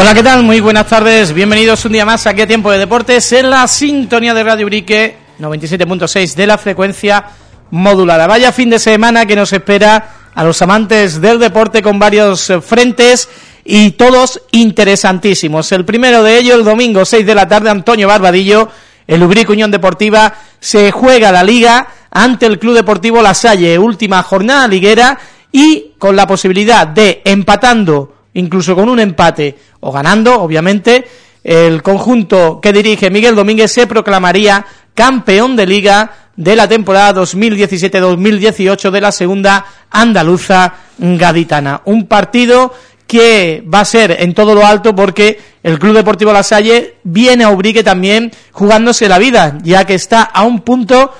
Hola, ¿qué tal? Muy buenas tardes. Bienvenidos un día más aquí a Tiempo de Deportes en la sintonía de Radio Brique 97.6 de la frecuencia modulada. Vaya fin de semana que nos espera a los amantes del deporte con varios frentes y todos interesantísimos. El primero de ellos, el domingo 6 de la tarde, Antonio Barbadillo, el Ubrique Unión Deportiva, se juega la Liga ante el Club Deportivo La Salle, última jornada liguera y con la posibilidad de empatando, incluso con un empate o ganando, obviamente, el conjunto que dirige Miguel Domínguez se proclamaría campeón de Liga de la temporada 2017-2018 de la segunda andaluza gaditana. Un partido que va a ser en todo lo alto porque el Club Deportivo La Salle viene a Ubrique también jugándose la vida, ya que está a un punto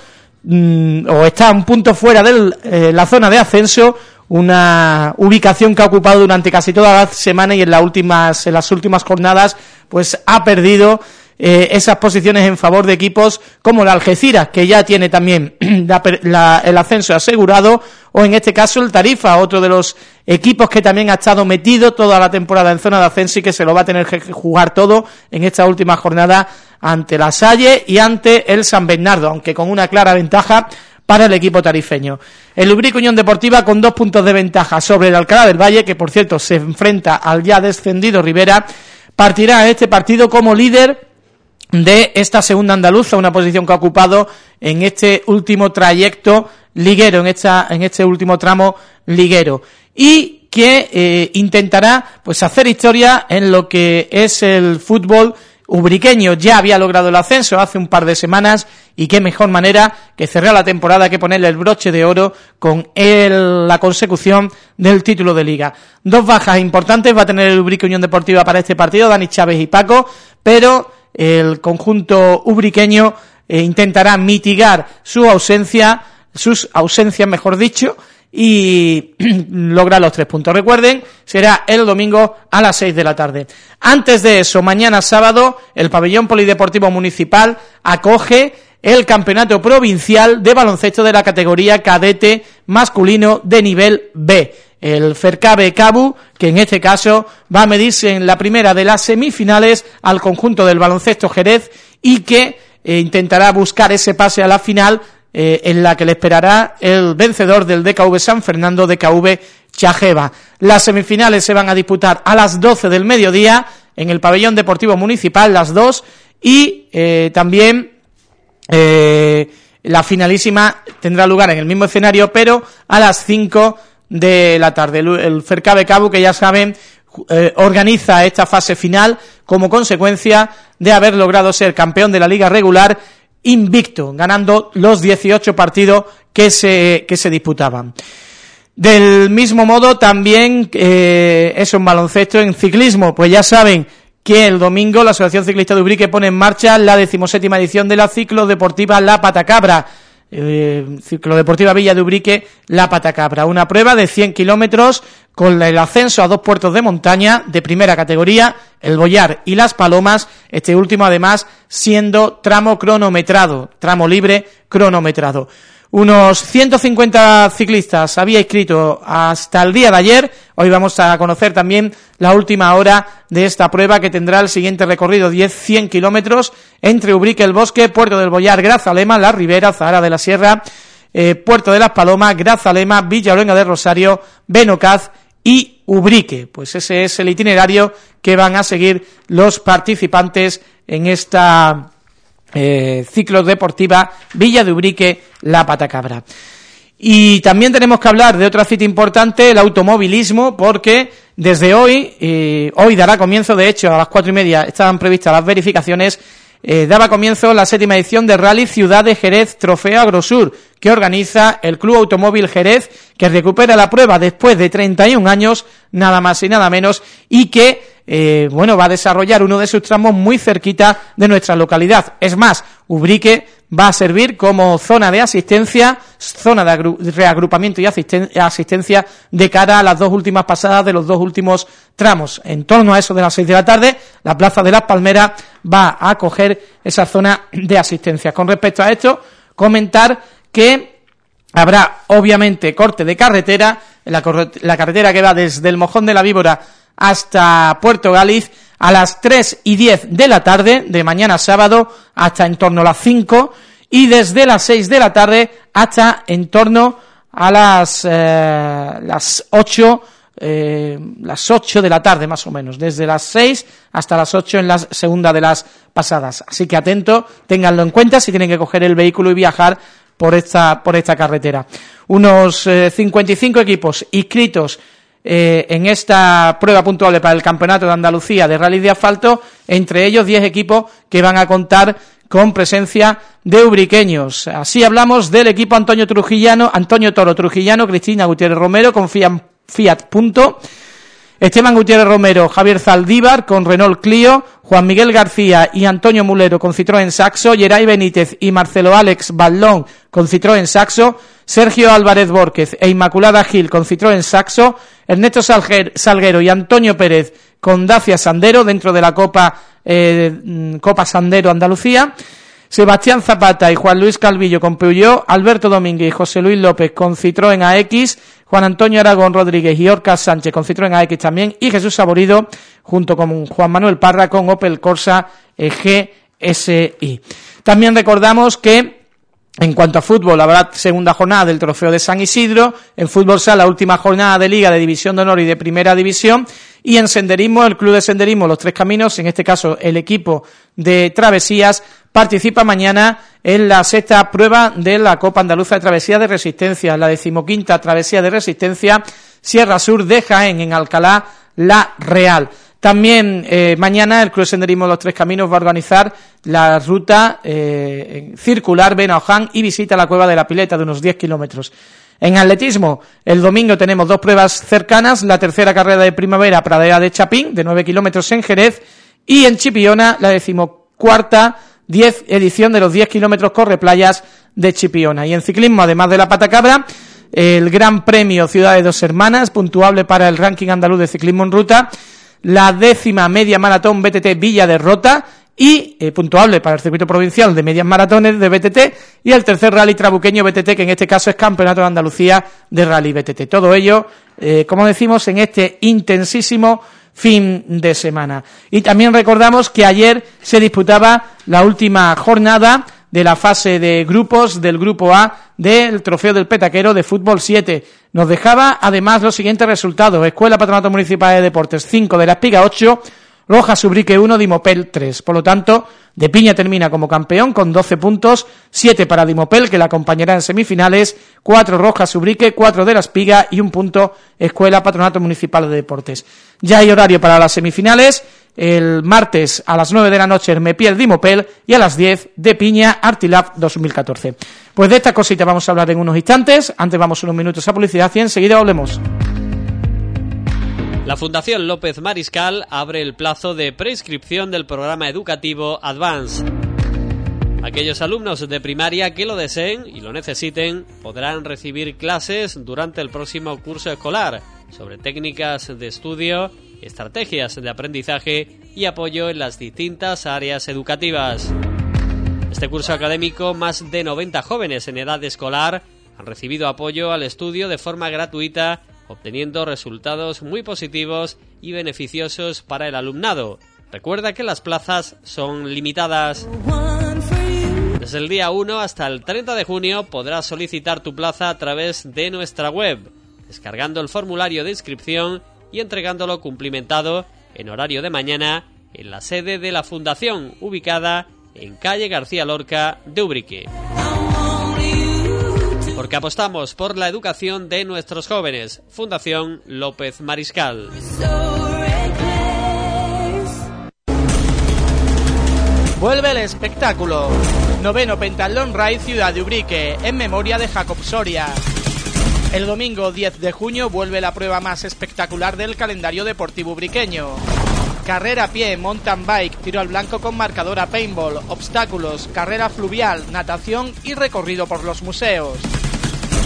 mm, o está a un punto fuera de eh, la zona de ascenso, una ubicación que ha ocupado durante casi toda la semana y en las últimas en las últimas jornadas pues ha perdido eh, esas posiciones en favor de equipos como la Algeciras, que ya tiene también el ascenso asegurado, o en este caso el Tarifa, otro de los equipos que también ha estado metido toda la temporada en zona de ascenso y que se lo va a tener que jugar todo en esta última jornada ante la Salle y ante el San Bernardo, aunque con una clara ventaja para el equipo tarifeño. El Ubrique Unión Deportiva con dos puntos de ventaja sobre el Alcalá del Valle, que por cierto se enfrenta al ya descendido Rivera, partirá este partido como líder de esta segunda andaluza, una posición que ha ocupado en este último trayecto liguero, en, esta, en este último tramo liguero. Y que eh, intentará pues hacer historia en lo que es el fútbol ubriqueño. Ya había logrado el ascenso hace un par de semanas y qué mejor manera que cerrar la temporada que ponerle el broche de oro con el, la consecución del título de Liga. Dos bajas importantes va a tener el Ubrique Unión Deportiva para este partido, Dani Chávez y Paco, pero el conjunto ubriqueño eh, intentará mitigar su ausencia, sus ausencias, mejor dicho, y logra los tres puntos. Recuerden, será el domingo a las seis de la tarde. Antes de eso, mañana sábado, el pabellón polideportivo municipal acoge el campeonato provincial de baloncesto de la categoría cadete masculino de nivel B el Fercabe Cabu, que en este caso va a medirse en la primera de las semifinales al conjunto del baloncesto Jerez y que eh, intentará buscar ese pase a la final eh, en la que le esperará el vencedor del DKV San Fernando DKV Chajeva. Las semifinales se van a disputar a las 12 del mediodía en el pabellón deportivo municipal, las dos, y eh, también la finalísima tendrá lugar en el mismo escenario, pero a las 5 de la tarde. El Fercabe Cabo, que ya saben, eh, organiza esta fase final como consecuencia de haber logrado ser campeón de la liga regular invicto, ganando los 18 partidos que se, que se disputaban. Del mismo modo, también eh, es un baloncesto en ciclismo, pues ya saben que el domingo la Asociación Ciclista de Ubrique pone en marcha la decimoséptima edición de la ciclo deportiva La Patacabra, eh, Ciclo Deportiva Villa de Ubrique, La Patacabra. Una prueba de 100 kilómetros con el ascenso a dos puertos de montaña de primera categoría, el Boyar y Las Palomas, este último además siendo tramo cronometrado, tramo libre cronometrado. Unos 150 ciclistas había inscrito hasta el día de ayer. Hoy vamos a conocer también la última hora de esta prueba que tendrá el siguiente recorrido, 10-100 kilómetros, entre Ubrique, El Bosque, Puerto del Boyar, Grazalema, La Ribera, Zahara de la Sierra, eh, Puerto de las Palomas, Grazalema, Villa de Rosario, Benocaz y Ubrique. Pues ese es el itinerario que van a seguir los participantes en esta eh, ciclo deportiva Villa de Ubrique, La Patacabra. Y también tenemos que hablar de otra cita importante, el automovilismo, porque desde hoy, eh, hoy dará comienzo, de hecho, a las cuatro y media estaban previstas las verificaciones, eh, daba comienzo la séptima edición de Rally Ciudad de Jerez Trofeo Agrosur, que organiza el Club Automóvil Jerez, que recupera la prueba después de 31 años, nada más y nada menos, y que eh, bueno, va a desarrollar uno de sus tramos muy cerquita de nuestra localidad. Es más, Ubrique va a servir como zona de asistencia, zona de reagrupamiento y asistencia de cara a las dos últimas pasadas de los dos últimos tramos. En torno a eso de las seis de la tarde, la Plaza de las Palmeras va a acoger esa zona de asistencia. Con respecto a esto, comentar que habrá obviamente corte de carretera, la, la carretera que va desde el Mojón de la Víbora hasta Puerto Galiz, a las 3 y 10 de la tarde, de mañana sábado, hasta en torno a las 5, y desde las 6 de la tarde hasta en torno a las, eh, las 8 eh, las 8 de la tarde más o menos, desde las 6 hasta las 8 en la segunda de las pasadas. Así que atento, ténganlo en cuenta si tienen que coger el vehículo y viajar por esta, por esta carretera. Unos 55 eh, equipos inscritos eh, en esta prueba puntual para el Campeonato de Andalucía de Rally de Asfalto, entre ellos 10 equipos que van a contar con presencia de ubriqueños. Así hablamos del equipo Antonio Trujillano, Antonio Toro Trujillano, Cristina Gutiérrez Romero, confían Fiat Punto, Esteban Gutiérrez Romero, Javier Zaldívar con Renault Clio, Juan Miguel García y Antonio Mulero con Citroën Saxo, Geray Benítez y Marcelo Alex Ballón con Citroën Saxo, Sergio Álvarez Borquez e Inmaculada Gil con Citroën Saxo, Ernesto Salguero y Antonio Pérez con Dacia Sandero dentro de la Copa, eh, Copa Sandero Andalucía, Sebastián Zapata y Juan Luis Calvillo con Peugeot, Alberto Domínguez y José Luis López con Citroën AX, Juan Antonio Aragón Rodríguez y Orca Sánchez con Citroën AX también, y Jesús Saborido junto con Juan Manuel Parra con Opel Corsa GSI. También recordamos que en cuanto a fútbol, habrá segunda jornada del Trofeo de San Isidro, en fútbol sala, última jornada de Liga de División de Honor y de Primera División, y en senderismo, el Club de Senderismo Los Tres Caminos, en este caso el equipo de Travesías, participa mañana en la sexta prueba de la Copa Andaluza de Travesía de Resistencia, la decimoquinta Travesía de Resistencia Sierra Sur de Jaén, en Alcalá, La Real. También eh, mañana el Club de Senderismo Los Tres Caminos va a organizar la ruta eh, circular Benoján y visita la Cueva de la Pileta de unos 10 kilómetros. En atletismo, el domingo tenemos dos pruebas cercanas, la tercera carrera de primavera Pradera de Chapín, de 9 kilómetros en Jerez, y en Chipiona, la decimocuarta 10 edición de los 10 kilómetros corre playas de Chipiona. Y en ciclismo, además de la patacabra, el Gran Premio Ciudad de Dos Hermanas, puntuable para el ranking andaluz de ciclismo en ruta, la décima media maratón BTT Villa de Rota y eh, puntuable para el circuito provincial de medias maratones de BTT y el tercer rally trabuqueño BTT, que en este caso es Campeonato de Andalucía de Rally BTT. Todo ello, eh, como decimos, en este intensísimo fin de semana. Y también recordamos que ayer se disputaba la última jornada de la fase de grupos del Grupo A del Trofeo del Petaquero de Fútbol 7. Nos dejaba además los siguientes resultados. Escuela Patronato Municipal de Deportes 5 de la Espiga 8, Roja Subrique 1, Dimopel 3. Por lo tanto, De Piña termina como campeón con 12 puntos, 7 para Dimopel, que la acompañará en semifinales, 4 Roja Subrique, 4 de la Espiga y un punto Escuela Patronato Municipal de Deportes. Ya hay horario para las semifinales, el martes a las 9 de la noche Hermepiel Dimopel y a las 10 de Piña Artilab 2014. Pues de esta cosita vamos a hablar en unos instantes, antes vamos unos minutos a publicidad y enseguida hablemos. La Fundación López Mariscal abre el plazo de prescripción del programa educativo Advance. Aquellos alumnos de primaria que lo deseen y lo necesiten podrán recibir clases durante el próximo curso escolar sobre técnicas de estudio, estrategias de aprendizaje y apoyo en las distintas áreas educativas. Este curso académico, más de 90 jóvenes en edad escolar han recibido apoyo al estudio de forma gratuita obteniendo resultados muy positivos y beneficiosos para el alumnado. Recuerda que las plazas son limitadas. Desde el día 1 hasta el 30 de junio podrás solicitar tu plaza a través de nuestra web, descargando el formulario de inscripción y entregándolo cumplimentado en horario de mañana en la sede de la Fundación, ubicada en calle García Lorca de Ubrique porque apostamos por la educación de nuestros jóvenes. Fundación López Mariscal. Vuelve el espectáculo. Noveno Pentalón Ride Ciudad de Ubrique, en memoria de Jacob Soria. El domingo 10 de junio vuelve la prueba más espectacular del calendario deportivo ubriqueño. Carrera a pie, mountain bike, tiro al blanco con marcadora paintball, obstáculos, carrera fluvial, natación y recorrido por los museos.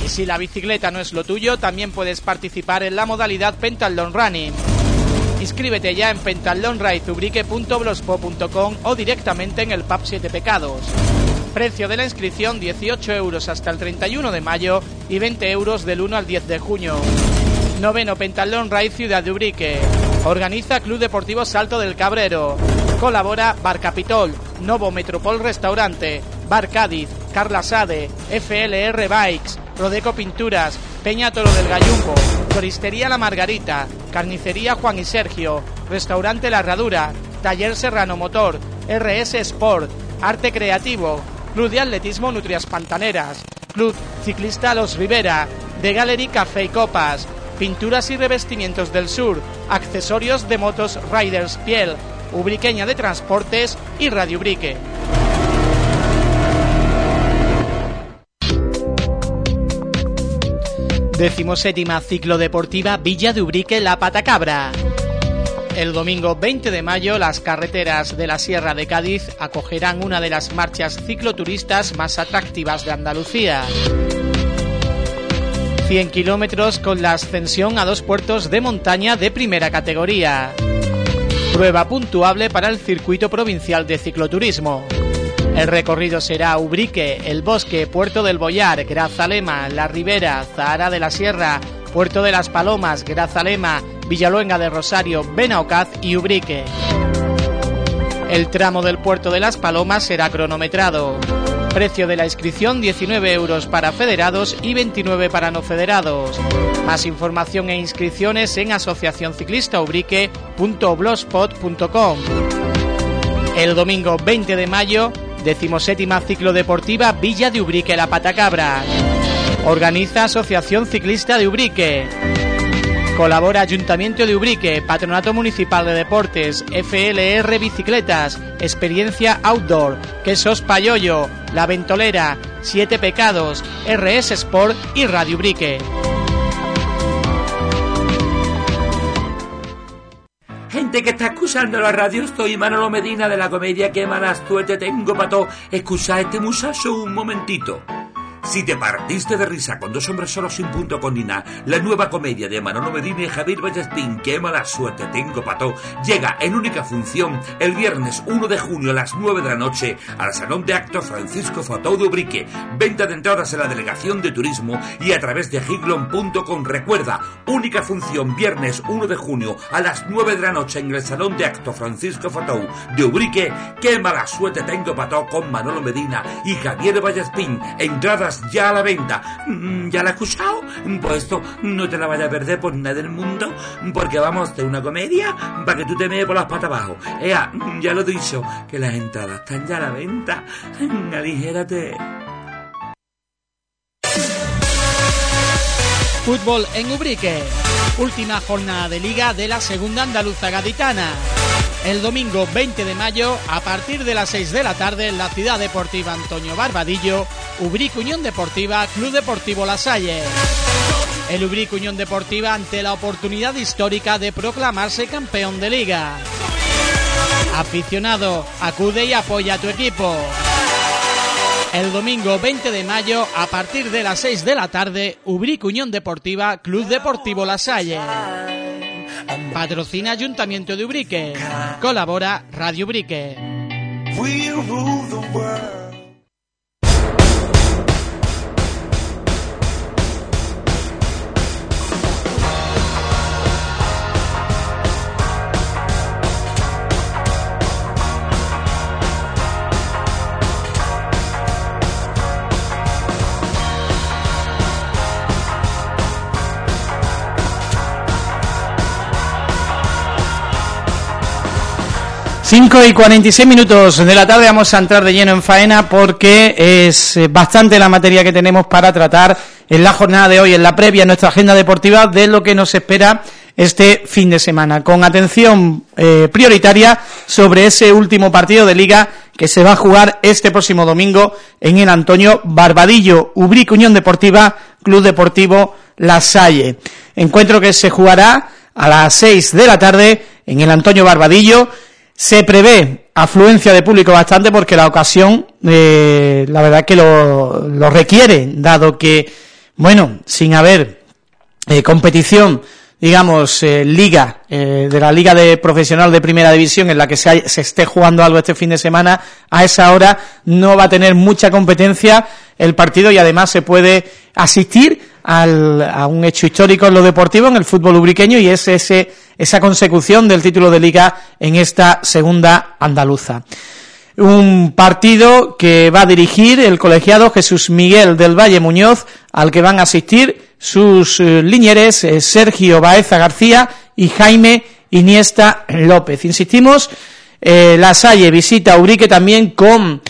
Y si la bicicleta no es lo tuyo, también puedes participar en la modalidad Pentalon Running. Inscríbete ya en pentalonridezubrique.blogspot.com o directamente en el PAP 7 Pecados. Precio de la inscripción 18 euros hasta el 31 de mayo y 20 euros del 1 al 10 de junio. Noveno Pentalón Ride Ciudad de Ubrique. Organiza Club Deportivo Salto del Cabrero. Colabora Bar Capitol, Novo Metropol Restaurante, Bar Cádiz, Carla Sade, FLR Bikes, Rodeco Pinturas, Peña Toro del Gallumbo, Floristería La Margarita, Carnicería Juan y Sergio, Restaurante La Herradura, Taller Serrano Motor, RS Sport, Arte Creativo, Club de Atletismo Nutrias Pantaneras, Club Ciclista Los Rivera, The Gallery Café y Copas, Pinturas y Revestimientos del Sur, Accesorios de Motos Riders Piel, Ubriqueña de Transportes y Radio Ubrique. Decimoséptima ciclodeportiva Villa de Ubrique La Patacabra. El domingo 20 de mayo las carreteras de la Sierra de Cádiz acogerán una de las marchas cicloturistas más atractivas de Andalucía. 100 kilómetros con la ascensión a dos puertos de montaña de primera categoría. Prueba puntuable para el circuito provincial de cicloturismo. El recorrido será Ubrique, El Bosque, Puerto del Boyar, Grazalema, La Ribera, Zahara de la Sierra, Puerto de las Palomas, Grazalema, Villaluenga de Rosario, Benaocaz y Ubrique. El tramo del Puerto de las Palomas será cronometrado. Precio de la inscripción 19 euros para federados y 29 para no federados. Más información e inscripciones en asociacionciclistaubrique.blogspot.com. El domingo 20 de mayo, decimoséptima ciclodeportiva Villa de Ubrique La Patacabra. Organiza Asociación Ciclista de Ubrique. Colabora Ayuntamiento de Ubrique, Patronato Municipal de Deportes, FLR Bicicletas, Experiencia Outdoor, Quesos Payoyo, La Ventolera, Siete Pecados, RS Sport y Radio Ubrique. Que está escuchando la radio, estoy Manolo Medina de la comedia Que malas suerte tengo pato. Escucha este muchacho un momentito. Si te partiste de risa con dos hombres solos sin punto con Nina, la nueva comedia de Manolo Medina y Javier Ballestín, Qué mala suerte tengo pato, llega en única función el viernes 1 de junio a las 9 de la noche al Salón de Actos Francisco Fotou de Ubrique. Venta de entradas en la Delegación de Turismo y a través de giglon.com. Recuerda, única función viernes 1 de junio a las 9 de la noche en el Salón de Actos Francisco Fotou de Ubrique. Qué mala suerte tengo pato con Manolo Medina y Javier Ballestín. Entradas ya a la venta. Mm, ¿Ya la has escuchado? Pues esto no te la vayas a perder por nada del mundo, porque vamos hacer una comedia para que tú te mees por las patas abajo. Ya lo he dicho, que las entradas están ya a la venta. Aligérate. Fútbol en Ubrique. Última jornada de liga de la segunda andaluza gaditana. El domingo 20 de mayo, a partir de las 6 de la tarde, en la ciudad deportiva Antonio Barbadillo, Ubrique Unión Deportiva, Club Deportivo La Salle. El Ubrique Unión Deportiva ante la oportunidad histórica de proclamarse campeón de liga. Aficionado, acude y apoya a tu equipo. El domingo 20 de mayo, a partir de las 6 de la tarde, Ubrique Unión Deportiva, Club Deportivo La Salle. Patrocina Ayuntamiento de Ubrique. Colabora Radio Ubrique. Cinco y 46 minutos de la tarde vamos a entrar de lleno en faena porque es eh, bastante la materia que tenemos para tratar en la jornada de hoy, en la previa, en nuestra agenda deportiva, de lo que nos espera este fin de semana, con atención eh, prioritaria sobre ese último partido de Liga que se va a jugar este próximo domingo en el Antonio Barbadillo, Ubrique Unión Deportiva, Club Deportivo La Salle. Encuentro que se jugará a las 6 de la tarde en el Antonio Barbadillo, se prevé afluencia de público bastante porque la ocasión, eh, la verdad que lo, requiere, dado que, bueno, sin haber eh, competición, digamos, eh, liga, eh, de la liga de profesional de primera división en la que se, se esté jugando algo este fin de semana, a esa hora no va a tener mucha competencia el partido y además se puede asistir a un hecho histórico en lo deportivo, en el fútbol ubriqueño, y es ese, esa consecución del título de Liga en esta segunda andaluza. Un partido que va a dirigir el colegiado Jesús Miguel del Valle Muñoz, al que van a asistir sus eh, eh, Sergio Baeza García y Jaime Iniesta López. Insistimos, eh, La Salle visita a Urique también con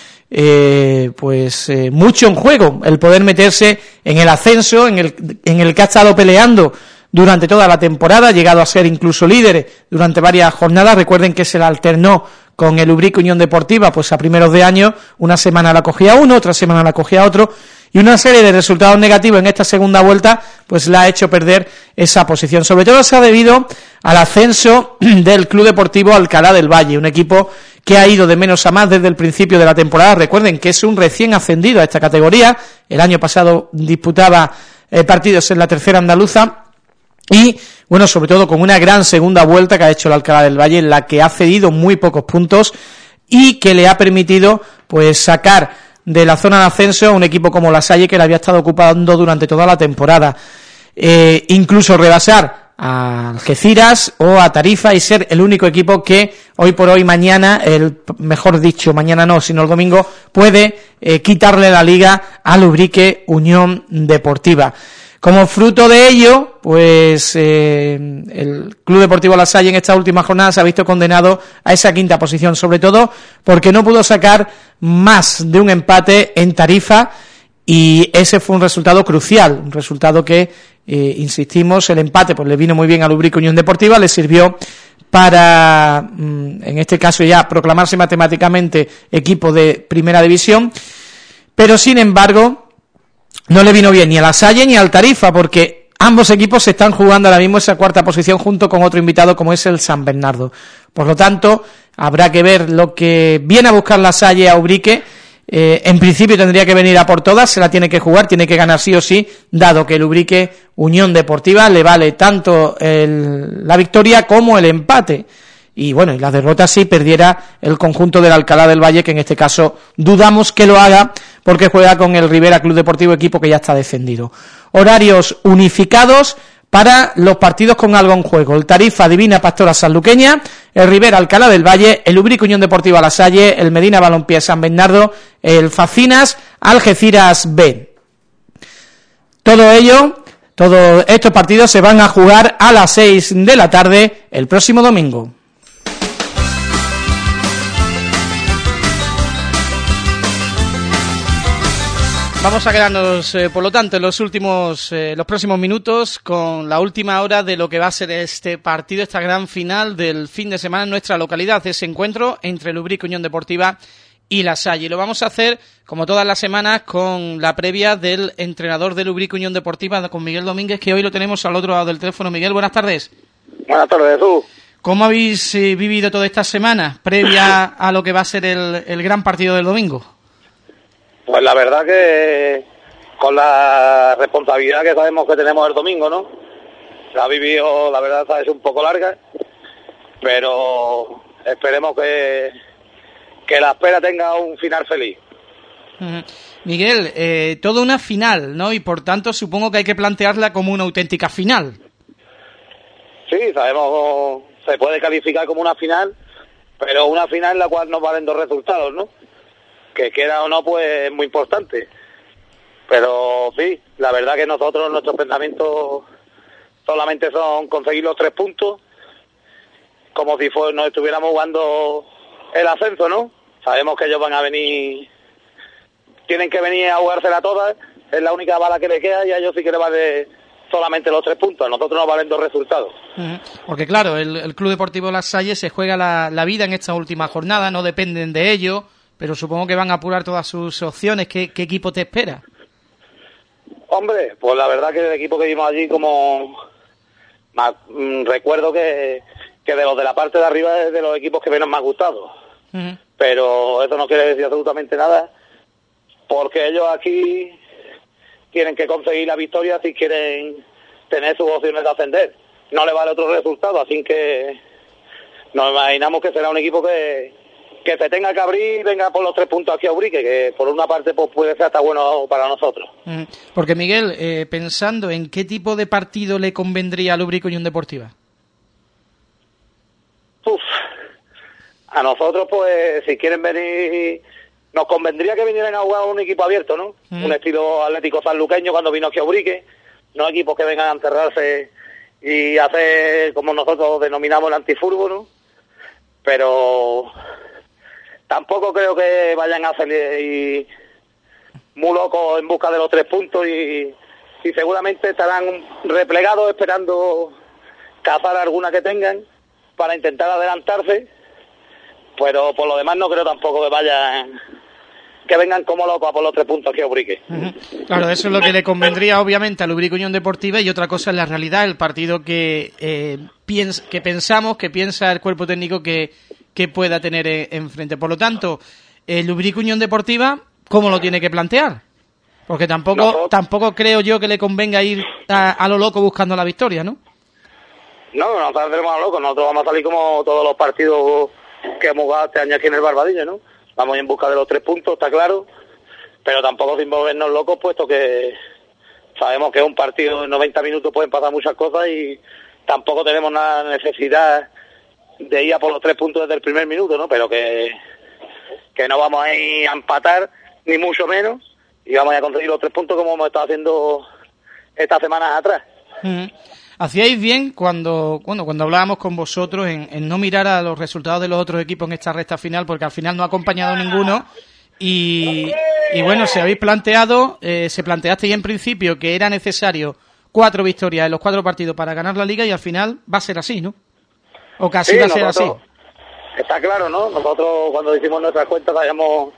pues mucho en juego, el poder meterse en el ascenso, en el, en el que ha estado peleando durante toda la temporada, llegado a ser incluso líder durante varias jornadas, recuerden que se la alternó con el Ubrique Unión Deportiva, pues a primeros de año, una semana la cogía uno, otra semana la cogía otro, y una serie de resultados negativos en esta segunda vuelta pues la ha hecho perder esa posición. Sobre todo se ha debido al ascenso del Club Deportivo Alcalá del Valle, un equipo que ha ido de menos a más desde el principio de la temporada. Recuerden que es un recién ascendido a esta categoría, el año pasado disputaba eh, partidos en la tercera andaluza y, bueno, sobre todo con una gran segunda vuelta que ha hecho el Alcalá del Valle, en la que ha cedido muy pocos puntos y que le ha permitido pues sacar de la zona de ascenso a un equipo como la Salle que la había estado ocupando durante toda la temporada. Eh, incluso rebasar a Algeciras o a Tarifa y ser el único equipo que hoy por hoy, mañana, el mejor dicho, mañana no, sino el domingo, puede eh, quitarle la liga al Ubrique Unión Deportiva. Como fruto de ello, pues eh, el Club Deportivo La Salle en esta última jornada se ha visto condenado a esa quinta posición, sobre todo porque no pudo sacar más de un empate en Tarifa y ese fue un resultado crucial, un resultado que, eh, insistimos, el empate pues le vino muy bien al Ubrique Unión Deportiva, le sirvió para, mm, en este caso ya, proclamarse matemáticamente equipo de primera división, pero sin embargo no le vino bien ni a la Salle ni al Tarifa, porque ambos equipos se están jugando ahora mismo esa cuarta posición junto con otro invitado como es el San Bernardo. Por lo tanto, habrá que ver lo que viene a buscar la Salle a Ubrique. Eh, en principio tendría que venir a por todas, se la tiene que jugar, tiene que ganar sí o sí, dado que el Ubrique Unión Deportiva le vale tanto la victoria como el empate y bueno, y la derrota sí perdiera el conjunto del Alcalá del Valle, que en este caso dudamos que lo haga, porque juega con el Rivera Club Deportivo, equipo que ya está defendido. Horarios unificados para los partidos con algo en juego. El Tarifa Divina Pastora Sanluqueña, el Rivera Alcalá del Valle, el Ubrico Unión Deportiva La Salle, el Medina Balompié San Bernardo, el Facinas Algeciras B. Todo ello, todos estos partidos se van a jugar a las seis de la tarde el próximo domingo. Vamos a quedarnos, eh, por lo tanto, en los últimos, eh, los próximos minutos con la última hora de lo que va a ser este partido, esta gran final del fin de semana en nuestra localidad, ese encuentro entre Lubrico Unión Deportiva y La Salle. Y lo vamos a hacer, como todas las semanas, con la previa del entrenador de Lubrico Unión Deportiva, con Miguel Domínguez, que hoy lo tenemos al otro lado del teléfono. Miguel, buenas tardes. Buenas tardes, tú. ¿Cómo habéis eh, vivido toda esta semana, previa a lo que va a ser el, el gran partido del domingo? Pues la verdad que con la responsabilidad que sabemos que tenemos el domingo, ¿no? Se ha vivido, la verdad, es un poco larga, pero esperemos que, que la espera tenga un final feliz. Miguel, eh, toda una final, ¿no? Y por tanto supongo que hay que plantearla como una auténtica final. Sí, sabemos, se puede calificar como una final, pero una final en la cual nos valen dos resultados, ¿no? Que queda o no, pues es muy importante. Pero sí, la verdad que nosotros, nuestros pensamientos solamente son conseguir los tres puntos, como si fue, nos estuviéramos jugando el ascenso, ¿no? Sabemos que ellos van a venir, tienen que venir a jugársela todas, es la única bala que le queda y a ellos sí que le vale solamente los tres puntos, a nosotros nos valen dos resultados. Porque claro, el, Club Deportivo Las Salles se juega la, la vida en esta última jornada, no dependen de ello pero supongo que van a apurar todas sus opciones. ¿Qué, equipo te espera? Hombre, pues la verdad que el equipo que vimos allí como... Mm, recuerdo que, que de los de la parte de arriba es de los equipos que menos me ha gustado. Pero eso no quiere decir absolutamente nada, porque ellos aquí tienen que conseguir la victoria si quieren tener sus opciones de ascender. No le vale otro resultado, así que nos imaginamos que será un equipo que, que se tenga que abrir venga por los tres puntos aquí a Ubrique, que por una parte pues puede ser hasta bueno para nosotros. Mm, porque Miguel, eh, pensando en qué tipo de partido le convendría al Ubrique Unión Deportiva. Uf, a nosotros pues si quieren venir, nos convendría que vinieran a jugar un equipo abierto, ¿no? Mm. Un estilo atlético sanluqueño cuando vino aquí a Ubrique, no equipos que vengan a encerrarse y hacer como nosotros denominamos el antifurbo, ¿no? Pero tampoco creo que vayan a salir muy locos en busca de los tres puntos y, y seguramente estarán replegados esperando cazar alguna que tengan para intentar adelantarse, pero por lo demás no creo tampoco que vayan que vengan como locos a por los tres puntos que Ubrique. Claro, eso es lo que le convendría obviamente al Ubrique Unión Deportiva y otra cosa es la realidad, el partido que, eh, piens- que pensamos, que piensa el cuerpo técnico que, que pueda tener eh, enfrente. Por lo tanto, el Ubrique Unión Deportiva, ¿cómo lo tiene que plantear? Porque tampoco, No. tampoco creo yo que le convenga ir a, a lo loco buscando la victoria, ¿no? No, no saldremos a locos, nosotros vamos a salir como todos los partidos que hemos jugado este año aquí en el Barbadillo, ¿no? Vamos en busca de los tres puntos, está claro, pero tampoco sin volvernos locos, puesto que sabemos que un partido en 90 minutos pueden pasar muchas cosas y tampoco tenemos la necesidad de ir a por los tres puntos desde el primer minuto, ¿no? Pero que, que no vamos a ir a empatar, ni mucho menos, y vamos a conseguir los tres puntos como hemos estado haciendo estas semanas atrás. Ujú. Hacíais bien cuando, bueno, cuando hablábamos con vosotros en, en no mirar a los resultados de los otros equipos en esta recta final, porque al final no ha acompañado ninguno. Y, y bueno, se habéis planteado, eh, se planteasteis en principio que era necesario cuatro victorias en los cuatro partidos para ganar la liga y al final va a ser así, ¿no? O casi Sí, va a ser así. Está claro, ¿no? Nosotros cuando hicimos nuestras cuentas habíamos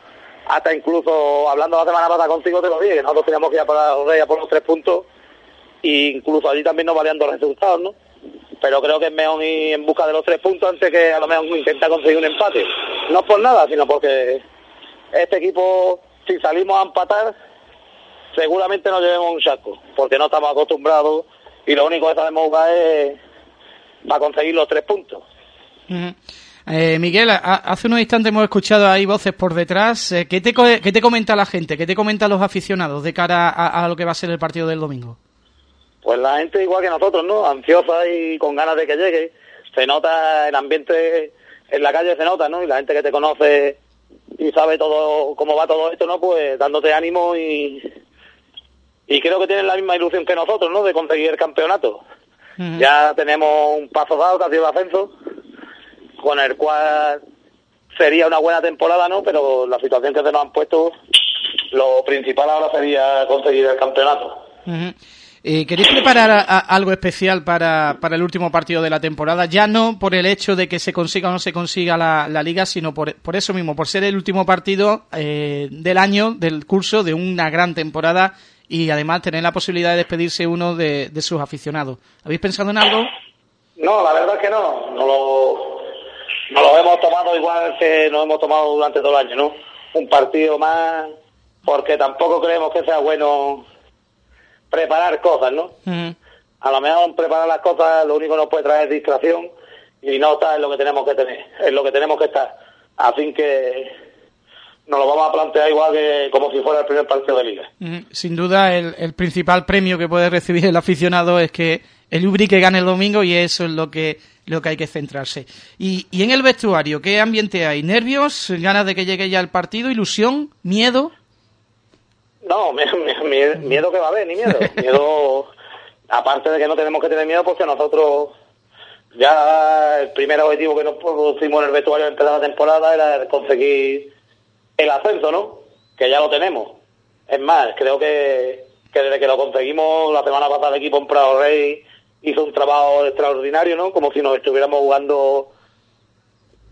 hasta incluso hablando la semana pasada contigo te lo dije, que nosotros teníamos que ir a por, a por los tres puntos e incluso allí también nos valían dos resultados, ¿no? Pero creo que es mejor ir en busca de los tres puntos antes que a lo mejor intentar conseguir un empate. No por nada, sino porque este equipo, si salimos a empatar, seguramente nos llevemos un saco, porque no estamos acostumbrados y lo único que sabemos jugar es para conseguir los tres puntos. Eh, Miguel, a- hace unos instantes hemos escuchado ahí voces por detrás. Eh, ¿qué, te, qué te comenta la gente? ¿Qué te comentan los aficionados de cara a, a lo que va a ser el partido del domingo? Pues la gente igual que nosotros, ¿no? Ansiosa y con ganas de que llegue. Se nota el ambiente en la calle, se nota, ¿no? Y la gente que te conoce y sabe todo cómo va todo esto, ¿no? Pues dándote ánimo y y creo que tienen la misma ilusión que nosotros, ¿no? De conseguir el campeonato. Ya tenemos un paso dado que ha sido el ascenso, con el cual sería una buena temporada, ¿no? Pero la situación que se nos han puesto, lo principal ahora sería conseguir el campeonato. Ujú. Eh, ¿Queréis preparar a- a- algo especial para, para el último partido de la temporada? Ya no por el hecho de que se consiga o no se consiga la, la liga, sino por, por eso mismo, por ser el último partido eh, del año, del curso, de una gran temporada y además tener la posibilidad de despedirse uno de, de sus aficionados. ¿Habéis pensado en algo? No, la verdad es que no. No lo, no lo hemos tomado igual que nos hemos tomado durante todo el año, ¿no? Un partido más, porque tampoco creemos que sea bueno preparar cosas, ¿no? Ujú. A lo mejor preparar las cosas lo único que nos puede traer es distracción y no está en lo que tenemos que tener, en lo que tenemos que estar. Así que nos lo vamos a plantear igual que como si fuera el primer partido de liga. Sin duda, el, el principal premio que puede recibir el aficionado es que el Ubri que gane el domingo y eso es lo que, lo que hay que centrarse. Y, y en el vestuario, ¿qué ambiente hay? ¿Nervios? ¿Ganas de que llegue ya el partido? ¿Ilusión? ¿Miedo? No, mi- mi- mi- miedo que va a haber, ni miedo. Miedo, aparte de que no tenemos que tener miedo, porque nosotros ya el primer objetivo que nos pusimos en el vestuario antes de la temporada era conseguir el ascenso, ¿no? Que ya lo tenemos. Es más, creo que, que desde que lo conseguimos la semana pasada el equipo en Prado Rey hizo un trabajo extraordinario, ¿no? Como si nos estuviéramos jugando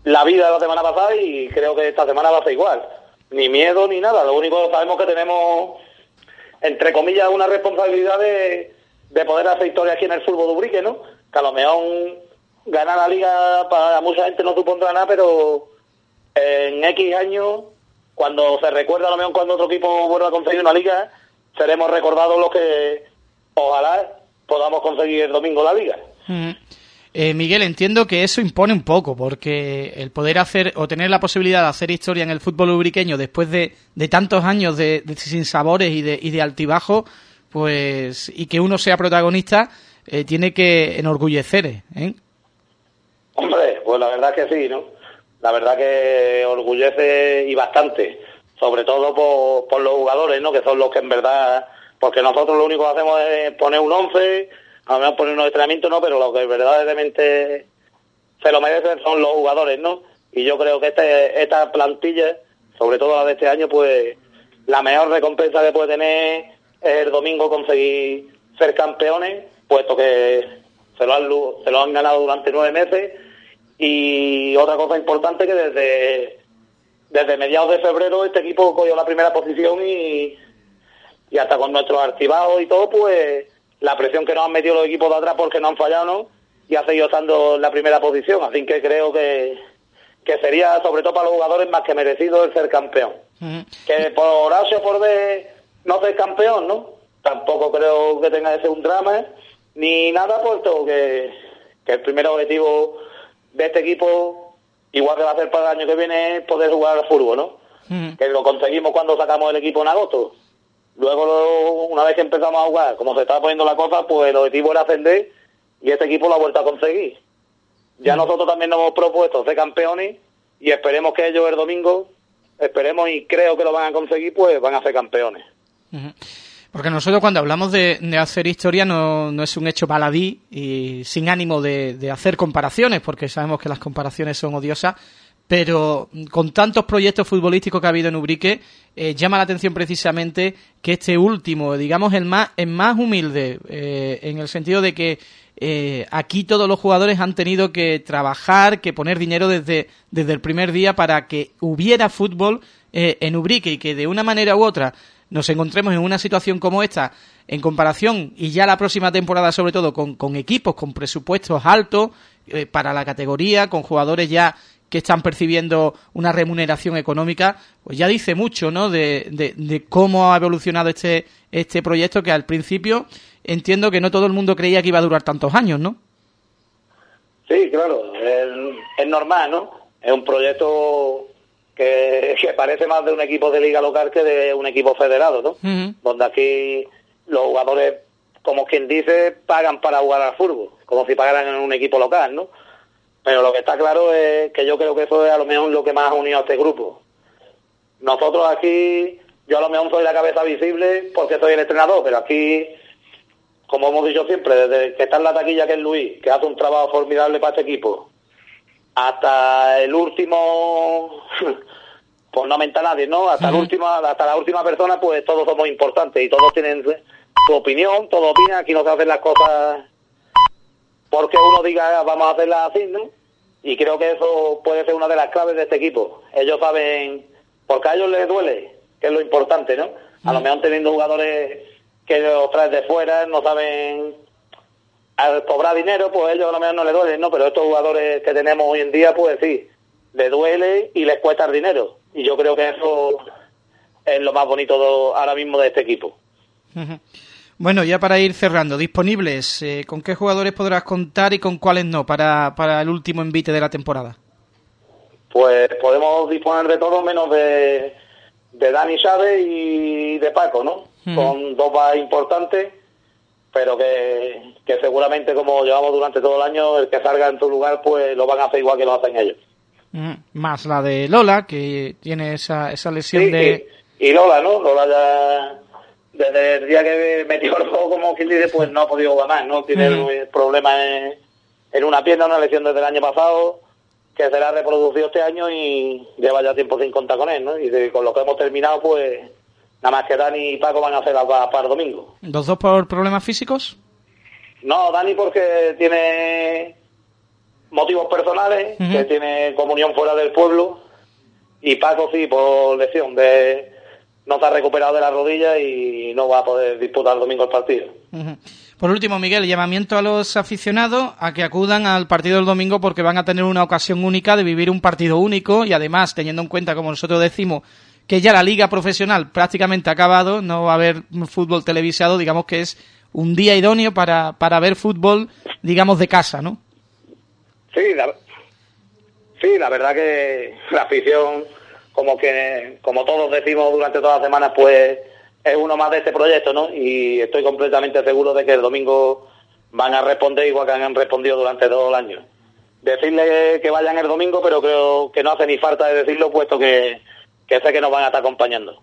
la vida la semana pasada y creo que esta semana va a ser igual. Ni miedo ni nada. Lo único que sabemos que tenemos, entre comillas, una responsabilidad de, de poder hacer historia aquí en el fútbol de Ubrique, ¿no? Que a ganar la liga para mucha gente no supondrá nada, pero en X años, cuando se recuerda a lo mejor cuando otro equipo vuelva a conseguir una liga, seremos recordados los que ojalá podamos conseguir el domingo la liga. Ujú. Eh, Miguel, entiendo que eso impone un poco, porque el poder hacer o tener la posibilidad de hacer historia en el fútbol ubriqueño después de, de tantos años de, de sinsabores y de, y de altibajo, pues, y que uno sea protagonista, eh, tiene que enorgullecer, ¿eh? Hombre, pues la verdad que sí, ¿no? La verdad que orgullece y bastante, sobre todo por, por los jugadores, ¿no? Que son los que en verdad, porque nosotros lo único que hacemos es poner un once a lo mejor poner unos entrenamientos no, pero lo que verdaderamente se lo merecen son los jugadores, ¿no? Y yo creo que este, esta plantilla, sobre todo la de este año, pues la mejor recompensa que puede tener es el domingo conseguir ser campeones, puesto que se lo han, se lo han ganado durante nueve meses. Y otra cosa importante que desde, desde mediados de febrero este equipo cogió la primera posición y, y hasta con nuestros archivados y todo, pues la presión que nos han metido los equipos de atrás porque no han fallado, ¿no? Y ha seguido estando en la primera posición. Así que creo que, que sería, sobre todo para los jugadores, más que merecido el ser campeón. Que por A o por B no ser campeón, ¿no? Tampoco creo que tenga que ser un drama, ni nada, puesto que, que el primer objetivo de este equipo, igual que va a ser para el año que viene, es poder jugar al fútbol, ¿no? Que lo conseguimos cuando sacamos el equipo en agosto. Luego, una vez que empezamos a jugar, como se estaba poniendo la cosa, pues el objetivo era ascender y este equipo lo ha vuelto a conseguir. Ya nosotros también nos hemos propuesto ser campeones y esperemos que ellos el domingo, esperemos y creo que lo van a conseguir, pues van a ser campeones. Porque nosotros cuando hablamos de, hacer historia no, no, es un hecho baladí y sin ánimo de, de hacer comparaciones, porque sabemos que las comparaciones son odiosas, pero con tantos proyectos futbolísticos que ha habido en Ubrique, eh, llama la atención precisamente que este último, digamos, el más, el más humilde, eh, en el sentido de que eh, aquí todos los jugadores han tenido que trabajar, que poner dinero desde, desde el primer día para que hubiera fútbol en Ubrique y que de una manera u otra nos encontremos en una situación como esta, en comparación, y ya la próxima temporada sobre todo, con, con equipos con presupuestos altos eh, para la categoría, con jugadores ya que están percibiendo una remuneración económica, pues ya dice mucho, ¿no? De, cómo ha evolucionado este, este proyecto que al principio entiendo que no todo el mundo creía que iba a durar tantos años, ¿no? Sí, claro, es, es normal, ¿no? Es un proyecto que, que, parece más de un equipo de liga local que de un equipo federado, ¿no? Uh -huh. Donde aquí los jugadores, como quien dice, pagan para jugar al fútbol, como si pagaran en un equipo local, ¿no? Pero lo que está claro es que yo creo que eso es a lo mejor lo que más ha unido a este grupo. Nosotros aquí, yo a lo mejor soy la cabeza visible porque soy el entrenador, pero aquí, como hemos dicho siempre, desde que está en la taquilla que es Luis, que hace un trabajo formidable para este equipo, hasta el último, pues no aumenta nadie, ¿no? Hasta, el último, hasta la última persona, pues todos somos importantes y todos tienen su opinión, todos opinan, aquí no se hacen las cosas porque uno diga vamos a hacerla así, ¿no? Y creo que eso puede ser una de las claves de este equipo. Ellos saben, porque a ellos les duele, que es lo importante, ¿no? A lo mejor teniendo jugadores que los traen de fuera, no saben al cobrar dinero, pues ellos a lo mejor no les duele, ¿no? Pero estos jugadores que tenemos hoy en día, pues sí, les duele y les cuesta el dinero. Y yo creo que eso es lo más bonito ahora mismo de este equipo. Bueno, ya para ir cerrando, disponibles, eh, ¿con qué jugadores podrás contar y con cuáles no para, para el último envite de la temporada? Pues podemos disponer de todo menos de, de Dani Chávez y de Paco, ¿no? Mm. Son dos más importantes, pero que, que seguramente como llevamos durante todo el año, el que salga en tu lugar, pues lo van a hacer igual que lo hacen ellos. Mm. Más la de Lola, que tiene esa, esa lesión sí, de... Y, y Lola, ¿no? Lola ya desde el día que metió el juego, como quien dice, pues no ha podido jugar más, ¿no? Tiene problemas en, en, una pierna, una lesión desde el año pasado, que se la ha reproducido este año y lleva ya tiempo sin contar con él, ¿no? Y de, con lo que hemos terminado, pues nada más que Dani y Paco van a hacer para, para el domingo. ¿Los dos por problemas físicos? No, Dani porque tiene motivos personales, uh -huh. que tiene comunión fuera del pueblo, y Paco sí, por lesión de no se ha recuperado de la rodilla y no va a poder disputar el domingo el partido. Uh -huh. Por último, Miguel, llamamiento a los aficionados a que acudan al partido del domingo porque van a tener una ocasión única de vivir un partido único y además, teniendo en cuenta, como nosotros decimos, que ya la liga profesional prácticamente ha acabado, no va a haber fútbol televisado, digamos que es un día idóneo para, para ver fútbol, digamos, de casa, ¿no? Sí, la, sí, la verdad que la afición, como que como todos decimos durante todas las semanas, pues es uno más de este proyecto, ¿no? Y estoy completamente seguro de que el domingo van a responder igual que han respondido durante todo el año. Decirle que vayan el domingo, pero creo que no hace ni falta de decirlo, puesto que, que sé que nos van a estar acompañando.